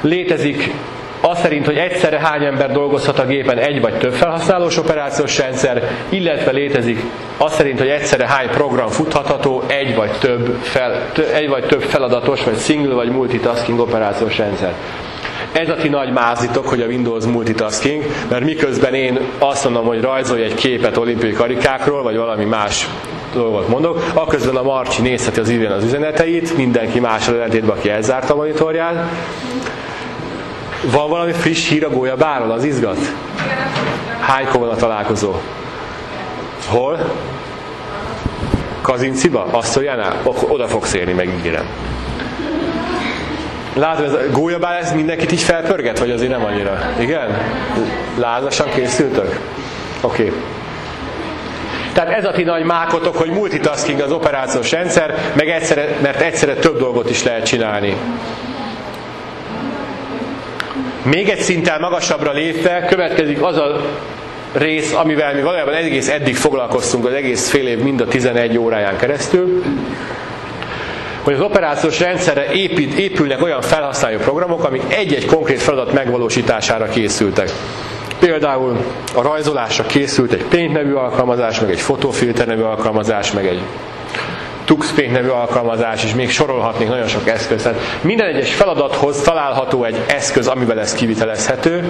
Létezik az szerint, hogy egyszerre hány ember dolgozhat a gépen egy vagy több felhasználós operációs rendszer, illetve létezik az szerint, hogy egyszerre hány program futhatható egy vagy több, fel, egy vagy több feladatos, vagy single vagy multitasking operációs rendszer. Ez a ti nagy mázitok, hogy a Windows multitasking, mert miközben én azt mondom, hogy rajzolj egy képet olimpiai karikákról, vagy valami más dolgot mondok, akközben a Marci nézheti az idén az üzeneteit, mindenki másra ellentétben, aki elzárta a monitorját, van valami friss hír a gólyabáról, az izgat? Hánykor van a találkozó? Hol? Kazinciba, Asztoljánál, akkor oda fogsz érni, megígérem. Látom, ez a gólyabál, ez mindenkit így felpörget, vagy azért nem annyira? Igen? Lázasan készültök? Oké. Okay. Tehát ez a ti nagy mákotok, hogy multitasking az operációs rendszer, meg egyszerre, mert egyszerre több dolgot is lehet csinálni. Még egy szinten magasabbra lépve következik az a rész, amivel mi valójában egész eddig foglalkoztunk az egész fél év mind a 11 óráján keresztül, hogy az operációs rendszerre épít, épülnek olyan felhasználó programok, amik egy-egy konkrét feladat megvalósítására készültek. Például a rajzolásra készült egy Paint nevű alkalmazás, meg egy Photofilter nevű alkalmazás, meg egy TuxPaint nevű alkalmazás, és még sorolhatnék nagyon sok eszközt. Minden egyes feladathoz található egy eszköz, amivel ez kivitelezhető.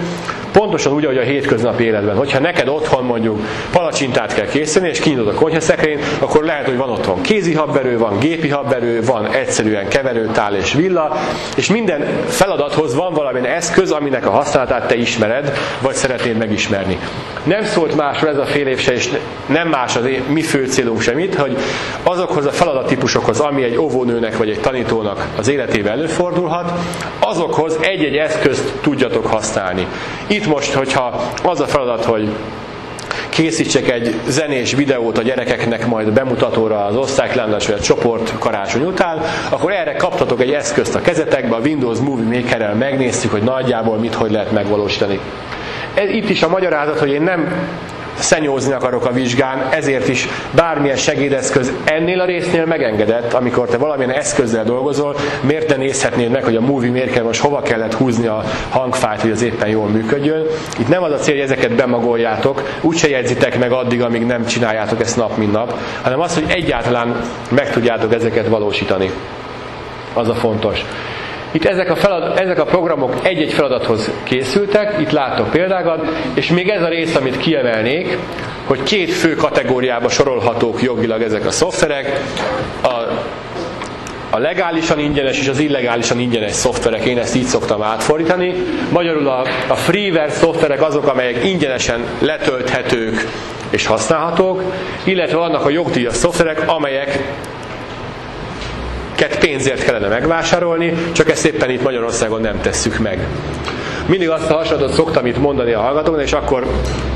Pontosan úgy, ahogy a hétköznapi életben. Hogyha neked otthon mondjuk palacsintát kell készíteni, és kinyitod a konyhaszekrényt, akkor lehet, hogy van otthon kézi habverő, van gépi habverő, van egyszerűen keverőtál és villa, és minden feladathoz van valamilyen eszköz, aminek a használatát te ismered, vagy szeretnéd megismerni. Nem szólt másról ez a fél év se, és nem más az mi fő célunk semmit, hogy azokhoz a feladattípusokhoz, ami egy óvónőnek vagy egy tanítónak az életében előfordulhat, azokhoz egy-egy eszközt tudjatok használni. Itt most, hogyha az a feladat, hogy készítsek egy zenés videót a gyerekeknek majd bemutatóra az osztályklándás vagy a csoport karácsony után, akkor erre kaptatok egy eszközt a kezetekbe, a Windows Movie Maker-rel megnéztük, hogy nagyjából mit, hogy lehet megvalósítani. Ez itt is a magyarázat, hogy én nem szenyózni akarok a vizsgán, ezért is bármilyen segédeszköz ennél a résznél megengedett, amikor te valamilyen eszközzel dolgozol, miért ne nézhetnéd meg, hogy a movie mérkel most hova kellett húzni a hangfájt, hogy az éppen jól működjön. Itt nem az a cél, hogy ezeket bemagoljátok, úgyse jegyzitek meg addig, amíg nem csináljátok ezt nap, mint nap, hanem az, hogy egyáltalán meg tudjátok ezeket valósítani. Az a fontos. Itt ezek a, felad, ezek a programok egy-egy feladathoz készültek, itt láttok példákat, és még ez a rész, amit kiemelnék, hogy két fő kategóriába sorolhatók jogilag ezek a szoftverek. A, a legálisan ingyenes és az illegálisan ingyenes szoftverek, én ezt így szoktam átfordítani. Magyarul a, a freeware szoftverek azok, amelyek ingyenesen letölthetők és használhatók, illetve vannak a jogdíjas szoftverek, amelyek ket pénzért kellene megvásárolni, csak ezt éppen itt Magyarországon nem tesszük meg. Mindig azt a hasonlatot szoktam itt mondani a hallgatóknak, és akkor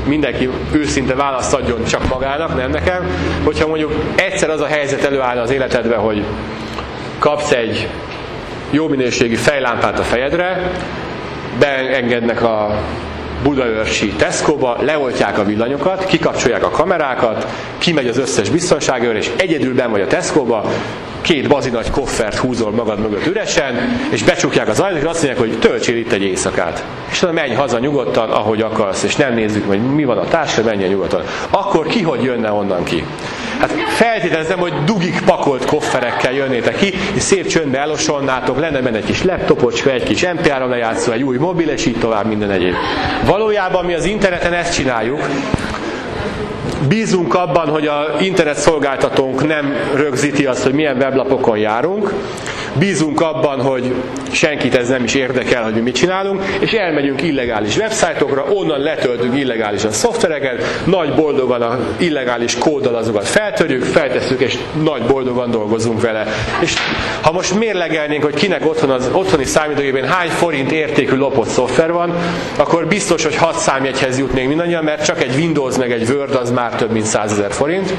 mindenki őszinte választ adjon csak magának, nem nekem, hogyha mondjuk egyszer az a helyzet előáll az életedben, hogy kapsz egy jó minőségi fejlámpát a fejedre, beengednek a budaörsi Tesco-ba, leoltják a villanyokat, kikapcsolják a kamerákat, kimegy az összes biztonságőr, és egyedül ben vagy a Tesco-ba, két bazinagy koffert húzol magad mögött üresen, és becsukják az ajtót, és azt mondják, hogy töltsél itt egy éjszakát. És akkor menj haza nyugodtan, ahogy akarsz, és nem nézzük, hogy mi van a táska, menjen nyugodtan. Akkor ki hogy jönne onnan ki? Hát feltételezem, hogy dugik pakolt kofferekkel jönnétek ki, és szép csöndbe elosolnátok, lenne benne egy kis laptopocska, egy kis MP3 lejátszó, egy új mobil, és így tovább minden egyéb. Valójában mi az interneten ezt csináljuk, Bízunk abban, hogy a internet szolgáltatónk nem rögzíti azt, hogy milyen weblapokon járunk, bízunk abban, hogy senkit ez nem is érdekel, hogy mi mit csinálunk, és elmegyünk illegális websájtokra, onnan letöltünk illegálisan szoftvereket, nagy boldogan a illegális kóddal azokat feltörjük, feltesszük, és nagy boldogan dolgozunk vele. És ha most mérlegelnénk, hogy kinek otthon az otthoni számítógépén hány forint értékű lopott szoftver van, akkor biztos, hogy 6 számjegyhez jutnénk mindannyian, mert csak egy Windows meg egy Word az már több mint 100 ezer forint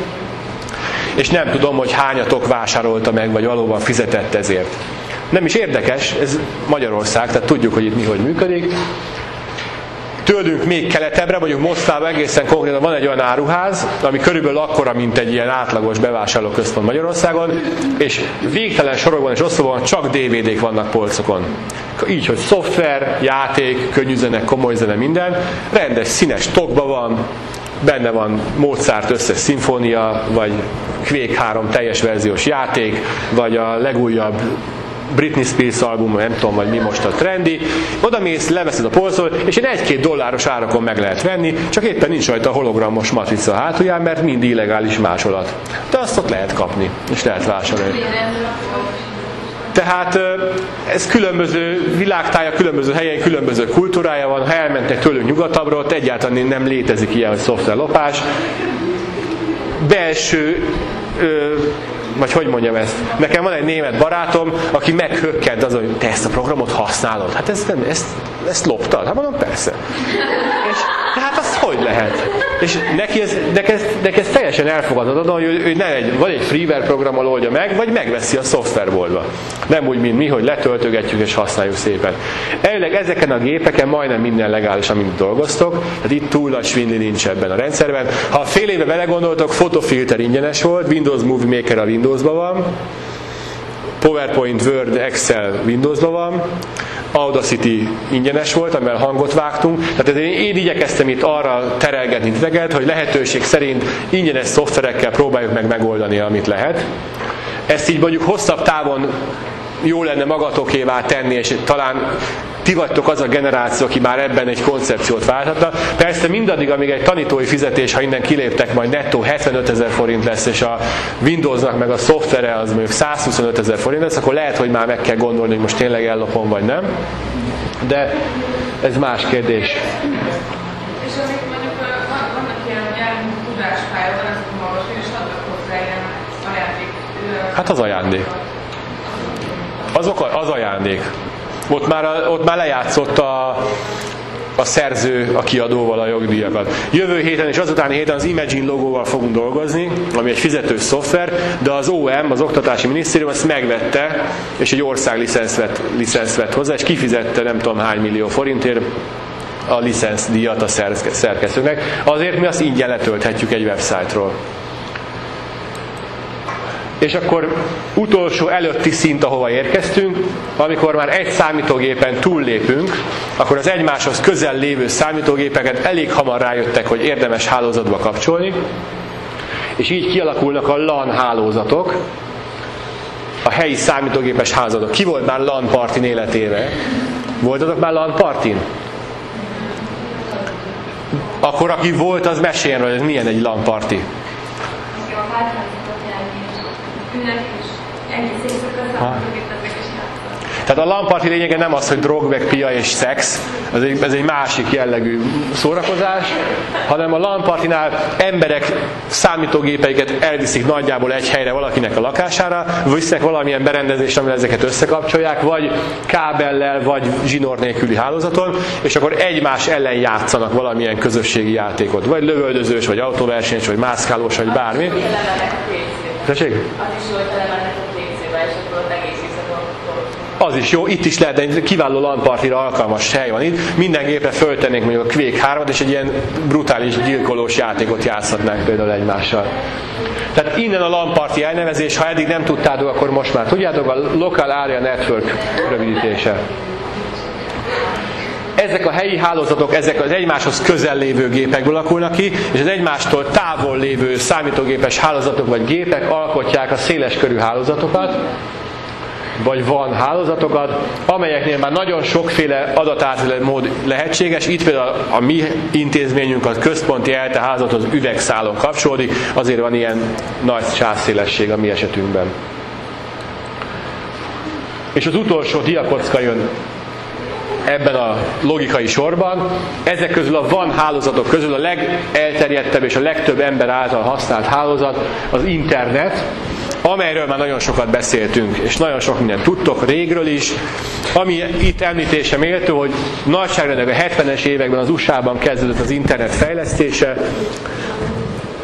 és nem tudom, hogy hányatok vásárolta meg, vagy valóban fizetett ezért. Nem is érdekes, ez Magyarország, tehát tudjuk, hogy itt mi hogy működik. Tőlünk még keletebbre, mondjuk Moszkvában egészen konkrétan van egy olyan áruház, ami körülbelül akkora, mint egy ilyen átlagos bevásárlóközpont Magyarországon, és végtelen sorokban és oszlopban csak DVD-k vannak polcokon. Így, hogy szoftver, játék, könnyű zene, komoly zene, minden, rendes színes tokba van, benne van Mozart összes szimfónia, vagy Quake 3 teljes verziós játék, vagy a legújabb Britney Spears album, nem tudom, vagy mi most a trendi, oda mész, leveszed a polcról, és egy egy-két dolláros árakon meg lehet venni, csak éppen nincs rajta hologramos matrica a hátulján, mert mind illegális másolat. De azt ott lehet kapni, és lehet vásárolni. Tehát ez különböző világtája, különböző helyen, különböző kultúrája van. Ha elmentek tőlünk nyugatabbra, ott egyáltalán nem létezik ilyen, hogy szoftverlopás. Belső vagy hogy mondjam ezt? Nekem van egy német barátom, aki meghökkent azon, hogy te ezt a programot használod. Hát ezt, nem, ezt, ezt loptad? Hát mondom, persze. És hát az hogy lehet? És neki ez, neki ez, neki ez teljesen elfogadhatatlan, hogy ő, ő ne egy, vagy egy freeware programmal oldja meg, vagy megveszi a szoftverboltba. Nem úgy, mint mi, hogy letöltögetjük és használjuk szépen. Elvileg ezeken a gépeken majdnem minden legális, amit dolgoztok, tehát itt túl nagy svindli nincs ebben a rendszerben. Ha fél éve belegondoltok, fotofilter ingyenes volt, Windows Movie Maker a Windowsban van, PowerPoint, Word, Excel Windowsban van, Audacity ingyenes volt, amivel hangot vágtunk. Tehát én, igyekeztem itt arra terelgetni titeket, hogy lehetőség szerint ingyenes szoftverekkel próbáljuk meg megoldani, amit lehet. Ezt így mondjuk hosszabb távon jó lenne magatokévá tenni, és talán ti vagytok az a generáció, aki már ebben egy koncepciót válthatna. Persze mindaddig, amíg egy tanítói fizetés, ha innen kiléptek, majd nettó 75 ezer forint lesz, és a Windowsnak meg a szoftvere az mondjuk 125 ezer forint lesz, akkor lehet, hogy már meg kell gondolni, hogy most tényleg ellopom, vagy nem. De ez más kérdés. És amik mondjuk vannak ilyen, tudáspályák, azt tudom olvasni, és adnak hozzá ilyen ajándék. Hát az ajándék. Azok az ajándék. Ott már, ott már lejátszott a, a szerző a kiadóval a jogdíjakat. Jövő héten és azután héten az Imagine logóval fogunk dolgozni, ami egy fizetős szoftver, de az OM, az Oktatási Minisztérium ezt megvette, és egy ország licensz vett, licensz hozzá, és kifizette nem tudom hány millió forintért a díjat a szerkesztőnek. Azért mi azt ingyen letölthetjük egy websájtról. És akkor utolsó előtti szint, ahova érkeztünk, amikor már egy számítógépen túllépünk, akkor az egymáshoz közel lévő számítógépeket elég hamar rájöttek, hogy érdemes hálózatba kapcsolni, és így kialakulnak a LAN hálózatok, a helyi számítógépes hálózatok. Ki volt már LAN partin életére? Voltatok már LAN partin? Akkor aki volt, az meséljen, hogy ez milyen egy LAN parti. Tehát a lamparti lényege nem az, hogy drog, meg pia és szex, ez egy, ez egy másik jellegű szórakozás, hanem a lampartinál emberek számítógépeiket elviszik nagyjából egy helyre valakinek a lakására, visznek valamilyen berendezést, amivel ezeket összekapcsolják, vagy kábellel, vagy zsinór nélküli hálózaton, és akkor egymás ellen játszanak valamilyen közösségi játékot, vagy lövöldözős, vagy autóversenyes, vagy mászkálós, vagy bármi. Tessék? Az is jó, hogy telemennek a PC-be, és akkor ott egész az is jó, itt is lehet, de kiváló lampartira alkalmas hely van itt. Minden gépre föltennénk mondjuk a Quake 3 és egy ilyen brutális gyilkolós játékot játszhatnánk például egymással. Tehát innen a lamparti elnevezés, ha eddig nem tudtátok, akkor most már tudjátok, a Local Area Network rövidítése ezek a helyi hálózatok, ezek az egymáshoz közel lévő gépekből alakulnak ki, és az egymástól távol lévő számítógépes hálózatok vagy gépek alkotják a széles körű hálózatokat, vagy van hálózatokat, amelyeknél már nagyon sokféle mód lehetséges. Itt például a mi intézményünk az központi ELTE házathoz üvegszálon kapcsolódik, azért van ilyen nagy sávszélesség a mi esetünkben. És az utolsó diakocka jön ebben a logikai sorban. Ezek közül a van hálózatok közül a legelterjedtebb és a legtöbb ember által használt hálózat az internet, amelyről már nagyon sokat beszéltünk, és nagyon sok mindent tudtok régről is. Ami itt említése méltó, hogy nagyságrendek a 70-es években az USA-ban kezdődött az internet fejlesztése,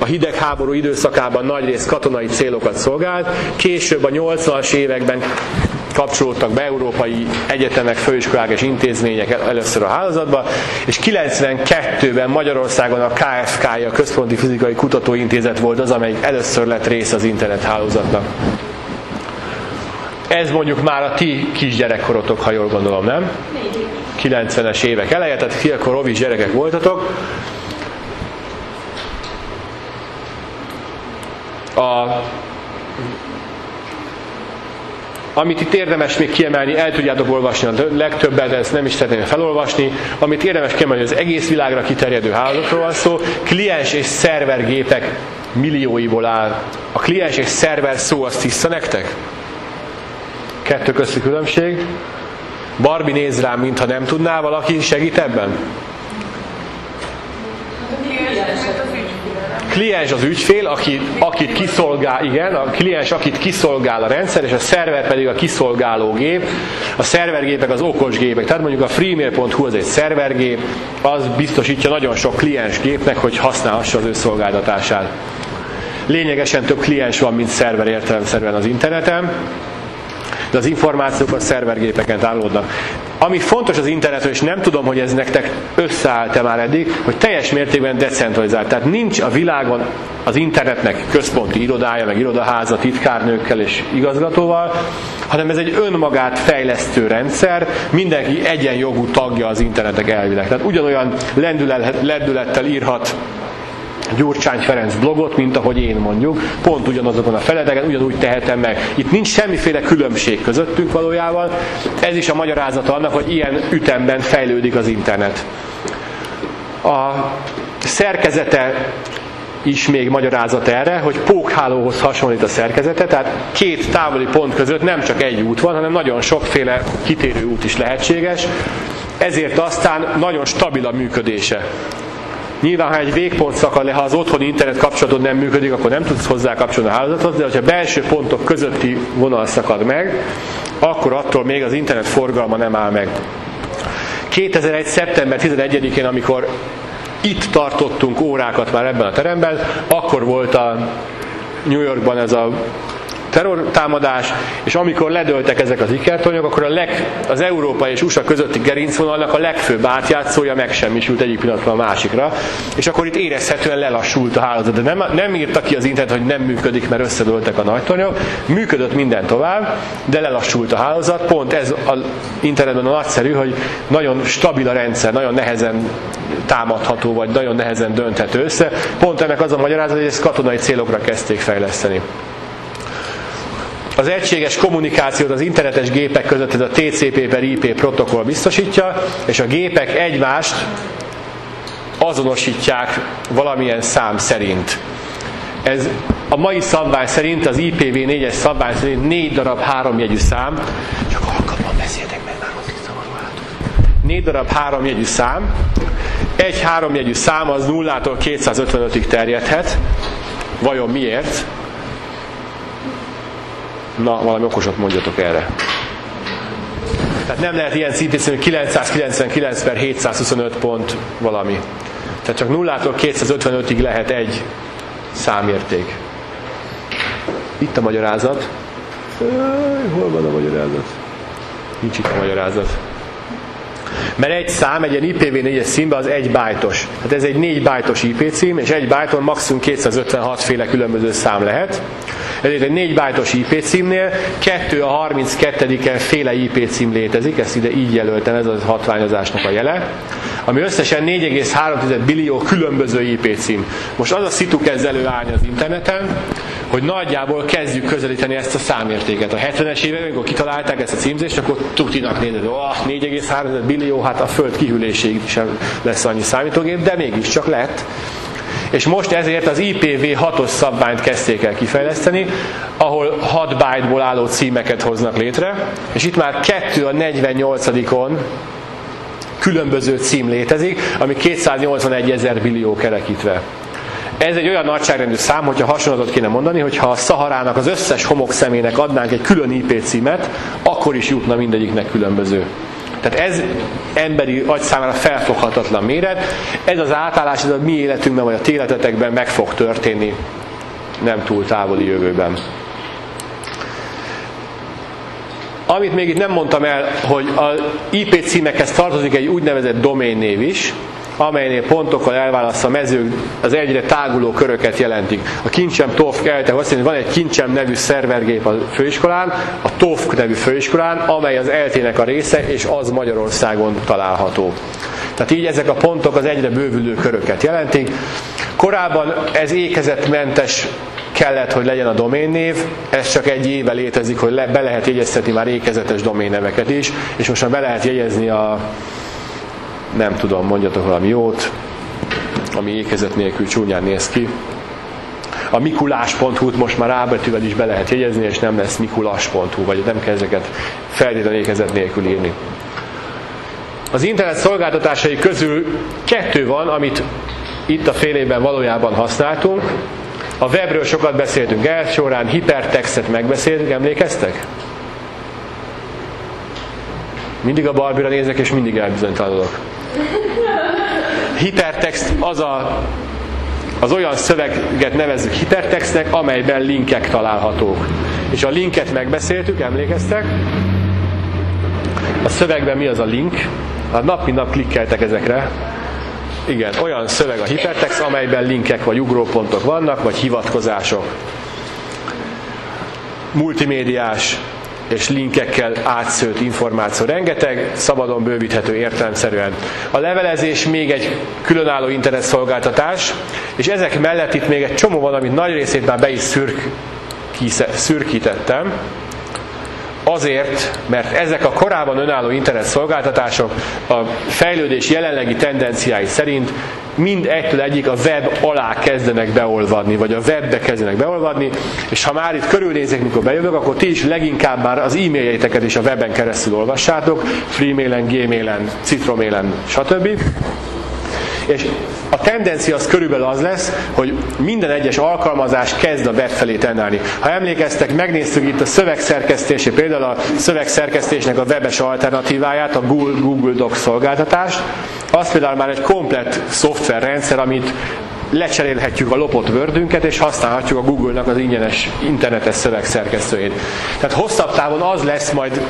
a hidegháború időszakában nagyrészt katonai célokat szolgált, később a 80-as években kapcsolódtak be európai egyetemek, főiskolák és intézmények először a hálózatba, és 92-ben Magyarországon a KFK, a Központi Fizikai Kutatóintézet volt az, amely először lett rész az internet hálózatnak. Ez mondjuk már a ti kisgyerekkorotok, ha jól gondolom, nem? 90-es évek eleje, tehát fiatal rovis gyerekek voltatok. A amit itt érdemes még kiemelni, el tudjátok olvasni a legtöbbet, de ezt nem is szeretném felolvasni. Amit érdemes kiemelni, az egész világra kiterjedő hálózatról van szó. Kliens és szervergépek millióiból áll. A kliens és szerver szó azt tiszta nektek? Kettő közti különbség. Barbie néz rám, mintha nem tudná, valaki segít ebben? Kliens az ügyfél, aki, akit kiszolgál, igen, a kliens, akit kiszolgál a rendszer, és a szerver pedig a kiszolgáló gép. A szervergépek az okos gépek. Tehát mondjuk a freemail.hu az egy szervergép, az biztosítja nagyon sok kliens gépnek, hogy használhassa az ő szolgáltatását. Lényegesen több kliens van, mint szerver értelemszerűen az interneten de az információk a szervergépeken tárolódnak. Ami fontos az internetről, és nem tudom, hogy ez nektek összeállt-e már eddig, hogy teljes mértékben decentralizált. Tehát nincs a világon az internetnek központi irodája, meg irodaháza, titkárnőkkel és igazgatóval, hanem ez egy önmagát fejlesztő rendszer, mindenki egyenjogú tagja az internetek elvileg. Tehát ugyanolyan lendülettel írhat Gyurcsány Ferenc blogot, mint ahogy én mondjuk, pont ugyanazokon a feledeken, ugyanúgy tehetem meg. Itt nincs semmiféle különbség közöttünk valójában, ez is a magyarázata annak, hogy ilyen ütemben fejlődik az internet. A szerkezete is még magyarázat erre, hogy pókhálóhoz hasonlít a szerkezete, tehát két távoli pont között nem csak egy út van, hanem nagyon sokféle kitérő út is lehetséges, ezért aztán nagyon stabil a működése. Nyilván, ha egy végpont szakad le, ha az otthoni internet kapcsolatod nem működik, akkor nem tudsz hozzá kapcsolni a hálózatot, de ha belső pontok közötti vonal szakad meg, akkor attól még az internet forgalma nem áll meg. 2001. szeptember 11-én, amikor itt tartottunk órákat már ebben a teremben, akkor volt a New Yorkban ez a terrortámadás, és amikor ledöltek ezek az ikertanyagok, akkor a leg, az Európa és USA közötti gerincvonalnak a legfőbb átjátszója megsemmisült egyik pillanatban a másikra, és akkor itt érezhetően lelassult a hálózat. De nem, nem írta ki az internet, hogy nem működik, mert összedöltek a nagytanyagok, működött minden tovább, de lelassult a hálózat. Pont ez az internetben a nagyszerű, hogy nagyon stabil a rendszer, nagyon nehezen támadható, vagy nagyon nehezen dönthető össze. Pont ennek az a magyarázat, hogy ezt katonai célokra kezdték fejleszteni az egységes kommunikációt az internetes gépek között ez a TCP per IP protokoll biztosítja, és a gépek egymást azonosítják valamilyen szám szerint. Ez a mai szabvány szerint, az IPv4-es szabvány szerint négy darab háromjegyű szám, csak halkabban beszéltek, mert már is Négy darab háromjegyű szám, egy háromjegyű szám az nullától 255-ig terjedhet. Vajon miért? Na, valami okosat mondjatok erre. Tehát nem lehet ilyen szintén, hogy 999 per 725 pont valami. Tehát csak 0-tól 255-ig lehet egy számérték. Itt a magyarázat. Hol van a magyarázat? Nincs itt a magyarázat. Mert egy szám, egy ilyen IPv4-es színben az egy bájtos. Hát ez egy 4 bájtos IP cím, és egy bájton maximum 256 féle különböző szám lehet. Ezért egy 4 bájtos IP címnél 2 a 32 féle IP cím létezik, ezt ide így jelöltem, ez a hatványozásnak a jele, ami összesen 4,3 billió különböző IP cím. Most az a szitu kezd előállni az interneten, hogy nagyjából kezdjük közelíteni ezt a számértéket. A 70-es években, amikor kitalálták ezt a címzést, akkor tutinak nézett, oh, 4,3 billió, hát a föld kihűléséig sem lesz annyi számítógép, de mégiscsak lett. És most ezért az IPv6-os szabványt kezdték el kifejleszteni, ahol 6 byte-ból álló címeket hoznak létre, és itt már 2 a 48-on különböző cím létezik, ami 281 ezer billió kerekítve. Ez egy olyan nagyságrendű szám, hogyha hasonlatot kéne mondani, hogy ha a Szaharának az összes homokszemének adnánk egy külön IP címet, akkor is jutna mindegyiknek különböző. Tehát ez emberi agy számára felfoghatatlan méret. Ez az átállás, ez a mi életünkben, vagy a téletetekben meg fog történni nem túl távoli jövőben. Amit még itt nem mondtam el, hogy az IP címekhez tartozik egy úgynevezett domain név is, amelynél pontokkal elválaszt a mezők az egyre táguló köröket jelentik. A kincsem TOFK elte, azt jelenti, van egy kincsem nevű szervergép a főiskolán, a TOFK nevű főiskolán, amely az eltének a része, és az Magyarországon található. Tehát így ezek a pontok az egyre bővülő köröket jelentik. Korábban ez ékezetmentes kellett, hogy legyen a doménnév, ez csak egy éve létezik, hogy le, be lehet jegyeztetni már ékezetes doménneveket is, és most már be lehet jegyezni a nem tudom, mondjatok valami jót, ami ékezet nélkül csúnyán néz ki. A mikulás.hu-t most már ábetűvel is be lehet jegyezni, és nem lesz mikulas.hu, vagy nem kell ezeket feltétlenül ékezet nélkül írni. Az internet szolgáltatásai közül kettő van, amit itt a fél évben valójában használtunk. A webről sokat beszéltünk el, során hipertextet megbeszéltünk, emlékeztek? Mindig a Barbira nézek, és mindig elbizonytalanodok. Hipertext az a, az olyan szöveget nevezzük hipertextnek, amelyben linkek találhatók. És a linket megbeszéltük, emlékeztek? A szövegben mi az a link? Hát nap mint nap klikkeltek ezekre. Igen, olyan szöveg a hipertext, amelyben linkek vagy ugrópontok vannak, vagy hivatkozások. Multimédiás és linkekkel átszőtt információ rengeteg, szabadon bővíthető értelemszerűen. A levelezés még egy különálló internetszolgáltatás, és ezek mellett itt még egy csomó van, amit nagy részét már be is szürk, szürkítettem. Azért, mert ezek a korábban önálló internet szolgáltatások a fejlődés jelenlegi tendenciái szerint mind egytől egyik a web alá kezdenek beolvadni, vagy a webbe kezdenek beolvadni, és ha már itt körülnézek, mikor bejövök, akkor ti is leginkább már az e-mailjeiteket is a weben keresztül olvassátok, freemailen, gmailen, citromailen, stb. És a tendencia az körülbelül az lesz, hogy minden egyes alkalmazás kezd a web felé tendálni. Ha emlékeztek, megnéztük itt a szövegszerkesztésé, például a szövegszerkesztésnek a webes alternatíváját, a Google, Docs szolgáltatást. Az például már egy komplett szoftverrendszer, amit lecserélhetjük a lopott word és használhatjuk a Google-nak az ingyenes internetes szövegszerkesztőjét. Tehát hosszabb távon az lesz majd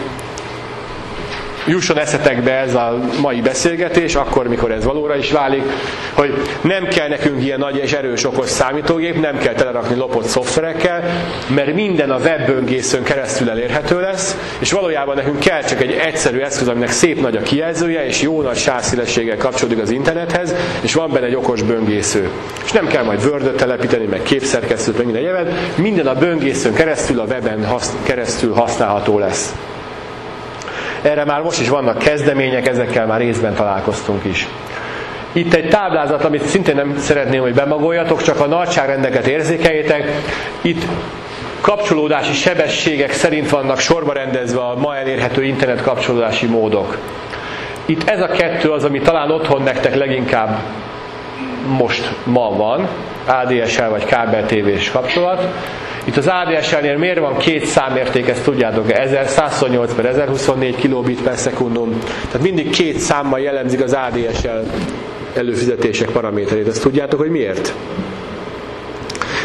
jusson eszetekbe ez a mai beszélgetés, akkor, mikor ez valóra is válik, hogy nem kell nekünk ilyen nagy és erős okos számítógép, nem kell telerakni lopott szoftverekkel, mert minden a webböngészőn keresztül elérhető lesz, és valójában nekünk kell csak egy egyszerű eszköz, aminek szép nagy a kijelzője, és jó nagy sávszélességgel kapcsolódik az internethez, és van benne egy okos böngésző. És nem kell majd word telepíteni, meg képszerkesztőt, meg minden egyebet, minden a böngészőn keresztül, a weben hasz, keresztül használható lesz. Erre már most is vannak kezdemények, ezekkel már részben találkoztunk is. Itt egy táblázat, amit szintén nem szeretném, hogy bemagoljatok, csak a nagyságrendeket érzékeljétek. Itt kapcsolódási sebességek szerint vannak sorba rendezve a ma elérhető internet kapcsolódási módok. Itt ez a kettő az, ami talán otthon nektek leginkább most ma van, ADSL vagy kábel tévés kapcsolat. Itt az ADSL-nél miért van két számérték, ezt tudjátok, 1128 per 1024 kilobit per szekundum. Tehát mindig két számmal jellemzik az ADSL előfizetések paraméterét. Ezt tudjátok, hogy miért?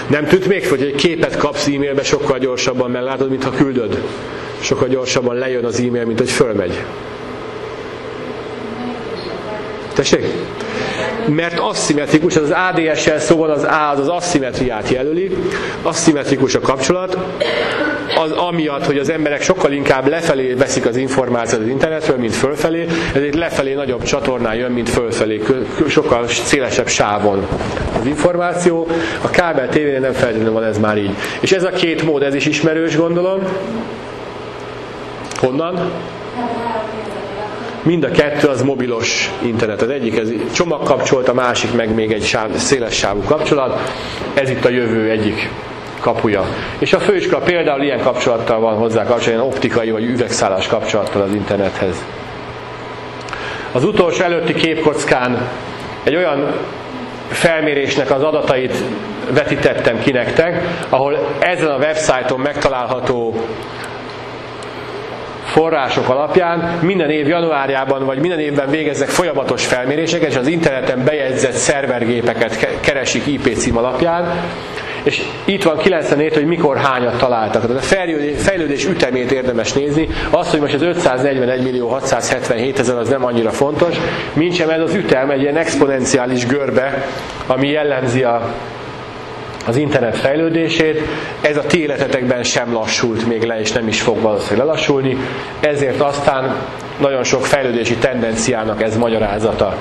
Nem tűnt még, hogy egy képet kapsz e-mailbe sokkal gyorsabban meglátod, mintha küldöd. Sokkal gyorsabban lejön az e-mail, mint hogy fölmegy. Tessék? Mert aszimmetrikus, az ADSL szóval az A az az aszimmetriát jelöli, aszimmetrikus a kapcsolat, az amiatt, hogy az emberek sokkal inkább lefelé veszik az információt az internetről, mint fölfelé, ezért lefelé nagyobb csatornán jön, mint fölfelé, sokkal szélesebb sávon az információ. A kábel tévén nem feltétlenül van ez már így. És ez a két mód, ez is ismerős, gondolom. Honnan? Mind a kettő az mobilos internet. Az egyik ez csomagkapcsolat, a másik meg még egy sáv, széles sávú kapcsolat. Ez itt a jövő egyik kapuja. És a főiskola például ilyen kapcsolattal van hozzá kapcsolatban, optikai vagy üvegszálás kapcsolattal az internethez. Az utolsó előtti képkockán egy olyan felmérésnek az adatait vetítettem ki nektek, ahol ezen a websájton megtalálható források alapján minden év januárjában vagy minden évben végeznek folyamatos felméréseket, és az interneten bejegyzett szervergépeket keresik IP cím alapján, és itt van 97, hogy mikor hányat találtak. Tehát a fejlődés ütemét érdemes nézni. Az, hogy most az 541 millió 677 ezer az nem annyira fontos, mint sem ez az ütem egy ilyen exponenciális görbe, ami jellemzi a az internet fejlődését, ez a ti életetekben sem lassult még le, és nem is fog valószínűleg lelassulni, ezért aztán nagyon sok fejlődési tendenciának ez magyarázata.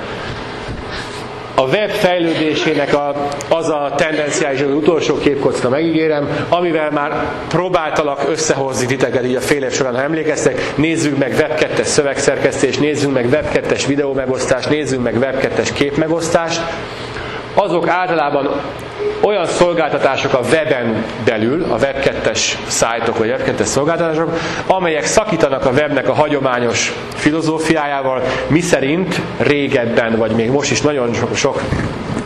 A web fejlődésének a, az a tendenciája, és az utolsó képkocka megígérem, amivel már próbáltalak összehozni titeket így a fél év során, ha emlékeztek, nézzük meg web 2 szövegszerkesztést, nézzük meg web 2 videó megosztást, nézzük meg web 2 képmegosztást, azok általában olyan szolgáltatások a weben belül, a web 2-es szájtok vagy web 2 szolgáltatások, amelyek szakítanak a webnek a hagyományos filozófiájával, miszerint régebben, vagy még most is nagyon sok, sok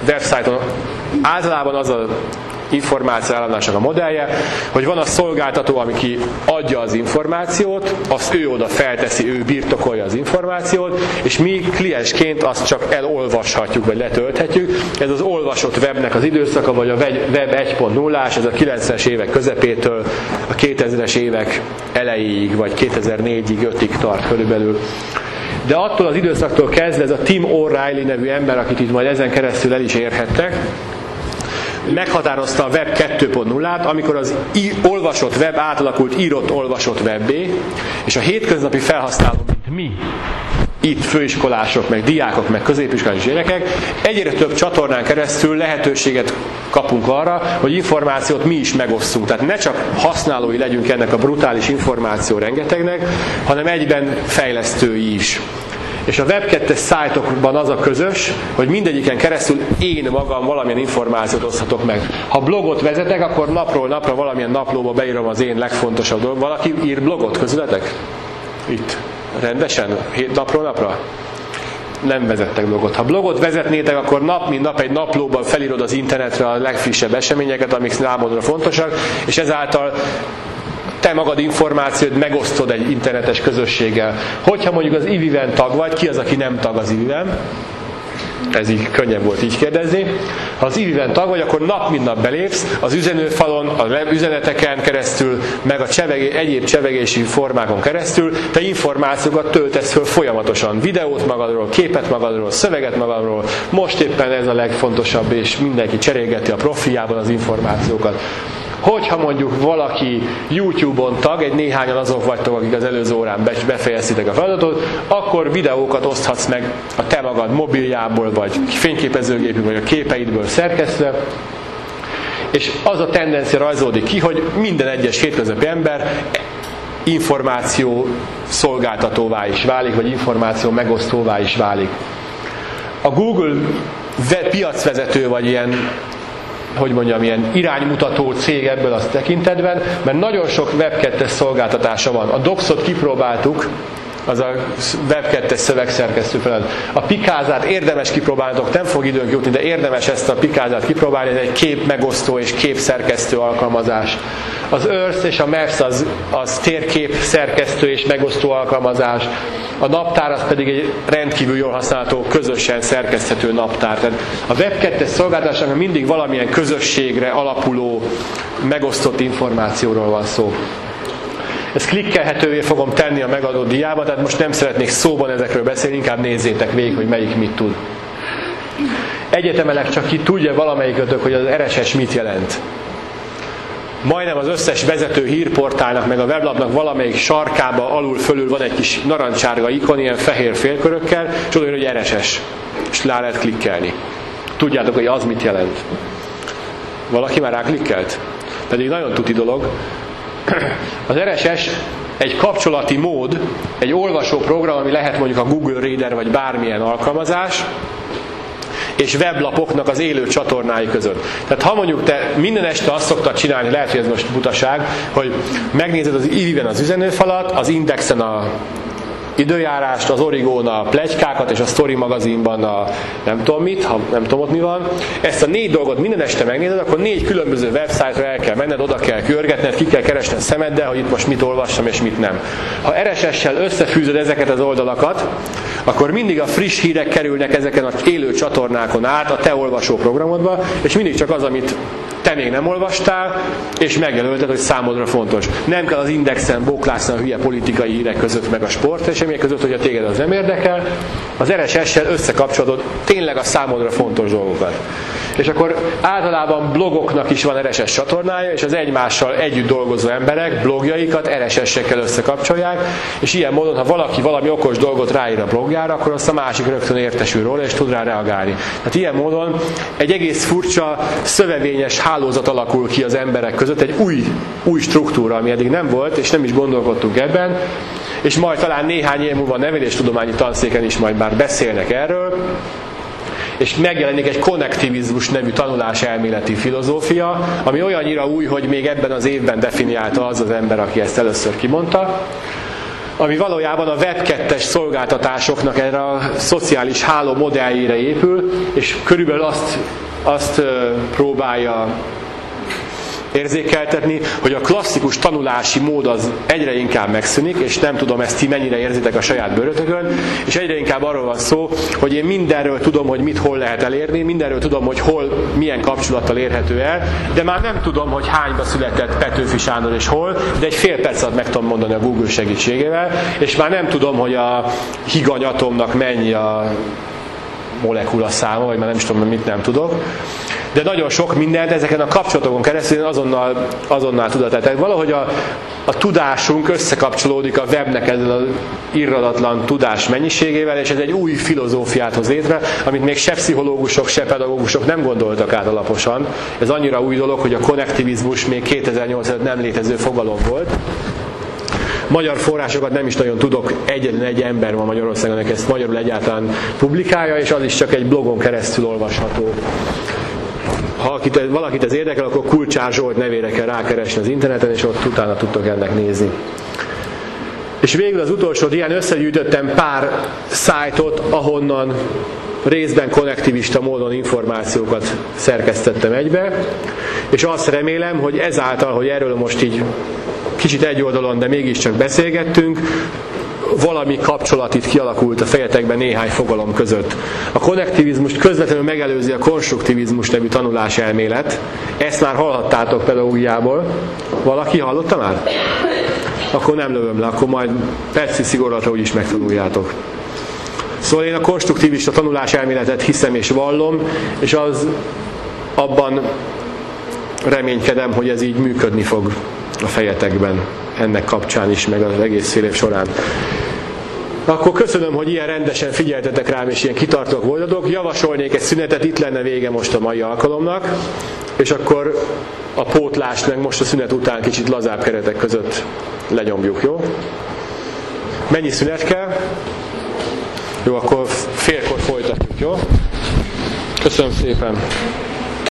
websájton általában az a információ állandásnak a modellje, hogy van a szolgáltató, ami ki adja az információt, azt ő oda felteszi, ő birtokolja az információt, és mi kliensként azt csak elolvashatjuk, vagy letölthetjük. Ez az olvasott webnek az időszaka, vagy a web 1.0-ás, ez a 90-es évek közepétől a 2000-es évek elejéig, vagy 2004-ig, 5-ig tart körülbelül. De attól az időszaktól kezdve ez a Tim O'Reilly nevű ember, akit itt majd ezen keresztül el is érhettek, meghatározta a web 2.0-át, amikor az olvasott web átalakult írott olvasott webbé, és a hétköznapi felhasználó, mint mi, itt főiskolások, meg diákok, meg középiskolás gyerekek, egyre több csatornán keresztül lehetőséget kapunk arra, hogy információt mi is megosszunk. Tehát ne csak használói legyünk ennek a brutális információ rengetegnek, hanem egyben fejlesztői is. És a Web2-es szájtokban az a közös, hogy mindegyiken keresztül én magam valamilyen információt oszthatok meg. Ha blogot vezetek, akkor napról napra valamilyen naplóba beírom az én legfontosabb dolog. Valaki ír blogot közületek? Itt. Rendesen? Hét napról napra? nem vezettek blogot. Ha blogot vezetnétek, akkor nap mint nap egy naplóban felírod az internetre a legfrissebb eseményeket, amik számodra fontosak, és ezáltal te magad információt megosztod egy internetes közösséggel. Hogyha mondjuk az IVIVEN tag vagy, ki az, aki nem tag az IVIVEN? Ez így könnyebb volt így kérdezni. Ha az IVIVEN tag vagy, akkor nap mint nap belépsz, az üzenőfalon, a üzeneteken keresztül, meg a csevegé, egyéb csevegési formákon keresztül, te információkat töltesz föl folyamatosan. Videót magadról, képet magadról, szöveget magadról. Most éppen ez a legfontosabb, és mindenki cserélgeti a profiában az információkat. Hogyha mondjuk valaki YouTube-on tag, egy néhányan azok vagytok, akik az előző órán befejeztétek a feladatot, akkor videókat oszthatsz meg a te magad mobiljából, vagy fényképezőgépünk, vagy a képeidből szerkesztve, és az a tendencia rajzódik ki, hogy minden egyes hétköznapi ember információ szolgáltatóvá is válik, vagy információ megosztóvá is válik. A Google piacvezető, vagy ilyen hogy mondjam, ilyen iránymutató cég ebből a tekintetben, mert nagyon sok web 2 szolgáltatása van. A Doxot kipróbáltuk, az a web 2 szövegszerkesztő feladat. A pikázát érdemes kipróbálnotok, nem fog időnk jutni, de érdemes ezt a pikázát kipróbálni, ez egy kép megosztó és képszerkesztő alkalmazás. Az Earth és a Maps az, az térkép szerkesztő és megosztó alkalmazás. A naptár az pedig egy rendkívül jól használható, közösen szerkeszthető naptár. Tehát a web 2 szolgáltatásnak mindig valamilyen közösségre alapuló, megosztott információról van szó. Ezt klikkelhetővé fogom tenni a megadott diába, tehát most nem szeretnék szóban ezekről beszélni, inkább nézzétek végig, hogy melyik mit tud. Egyetemelek csak ki tudja valamelyikötök, hogy az RSS mit jelent. Majdnem az összes vezető hírportálnak, meg a weblapnak valamelyik sarkába alul fölül van egy kis narancsárga ikon, ilyen fehér félkörökkel, és oda hogy RSS. És rá lehet klikkelni. Tudjátok, hogy az mit jelent. Valaki már ráklikkelt? Pedig nagyon tuti dolog, az RSS egy kapcsolati mód, egy olvasó program, ami lehet mondjuk a Google Reader vagy bármilyen alkalmazás, és weblapoknak az élő csatornái között. Tehát ha mondjuk te minden este azt szoktad csinálni, lehet, hogy ez most butaság, hogy megnézed az iviben az üzenőfalat, az indexen a időjárást, az Origón a plegykákat, és a Story magazinban a nem tudom mit, ha nem tudom ott mi van. Ezt a négy dolgot minden este megnézed, akkor négy különböző websájtra el kell menned, oda kell körgetned, ki kell keresned szemeddel, hogy itt most mit olvassam és mit nem. Ha RSS-sel összefűzöd ezeket az oldalakat, akkor mindig a friss hírek kerülnek ezeken az élő csatornákon át a te olvasó programodba, és mindig csak az, amit te még nem olvastál, és megjelölted, hogy számodra fontos. Nem kell az indexen bóklászni a hülye politikai hírek között, meg a sport események között, hogy a téged az nem érdekel. Az RSS-sel összekapcsolod tényleg a számodra fontos dolgokat. És akkor általában blogoknak is van RSS csatornája, és az egymással együtt dolgozó emberek blogjaikat RSS-ekkel összekapcsolják, és ilyen módon, ha valaki valami okos dolgot ráír a blogjára, akkor azt a másik rögtön értesül róla, és tud rá reagálni. Tehát ilyen módon egy egész furcsa, szövevényes hálózat alakul ki az emberek között, egy új, új struktúra, ami eddig nem volt, és nem is gondolkodtunk ebben, és majd talán néhány év múlva neveléstudományi tanszéken is majd már beszélnek erről, és megjelenik egy konnektivizmus nevű tanulás elméleti filozófia, ami olyannyira új, hogy még ebben az évben definiálta az az ember, aki ezt először kimondta, ami valójában a Web2-es szolgáltatásoknak erre a szociális háló modelljére épül, és körülbelül azt, azt próbálja érzékeltetni, hogy a klasszikus tanulási mód az egyre inkább megszűnik, és nem tudom ezt ti mennyire érzitek a saját bőrötökön, és egyre inkább arról van szó, hogy én mindenről tudom, hogy mit hol lehet elérni, mindenről tudom, hogy hol milyen kapcsolattal érhető el, de már nem tudom, hogy hányba született Petőfi Sándor és hol, de egy fél perc alatt meg tudom mondani a Google segítségével, és már nem tudom, hogy a higanyatomnak mennyi a molekula száma, vagy már nem is tudom, mit nem tudok de nagyon sok mindent ezeken a kapcsolatokon keresztül azonnal, azonnal tudod. Tehát valahogy a, a tudásunk összekapcsolódik a webnek ezzel az irradatlan tudás mennyiségével, és ez egy új filozófiát hoz létre, amit még se pszichológusok, se pedagógusok nem gondoltak át alaposan. Ez annyira új dolog, hogy a konnektivizmus még 2008 előtt nem létező fogalom volt. Magyar forrásokat nem is nagyon tudok, egyetlen egy ember van Magyarországon, aki ezt magyarul egyáltalán publikálja, és az is csak egy blogon keresztül olvasható ha akit, valakit ez érdekel, akkor Kulcsár Zsolt nevére kell rákeresni az interneten, és ott utána tudtok ennek nézni. És végül az utolsó ilyen összegyűjtöttem pár szájtot, ahonnan részben konnektivista módon információkat szerkesztettem egybe, és azt remélem, hogy ezáltal, hogy erről most így kicsit egy oldalon, de mégiscsak beszélgettünk, valami kapcsolat itt kialakult a fejetekben néhány fogalom között. A konnektivizmust közvetlenül megelőzi a konstruktivizmus nevű tanulás elmélet. Ezt már hallhattátok pedagógiából. Valaki hallotta már? Akkor nem lövöm le, akkor majd perci szigorlatra úgyis megtanuljátok. Szóval én a konstruktivista tanulás elméletet hiszem és vallom, és az abban reménykedem, hogy ez így működni fog a fejetekben ennek kapcsán is, meg az egész fél év során. Akkor köszönöm, hogy ilyen rendesen figyeltetek rám, és ilyen kitartók voltatok. Javasolnék egy szünetet, itt lenne vége most a mai alkalomnak, és akkor a pótlást meg most a szünet után kicsit lazább keretek között lenyomjuk, jó? Mennyi szünet kell? Jó, akkor félkor folytatjuk, jó? Köszönöm szépen!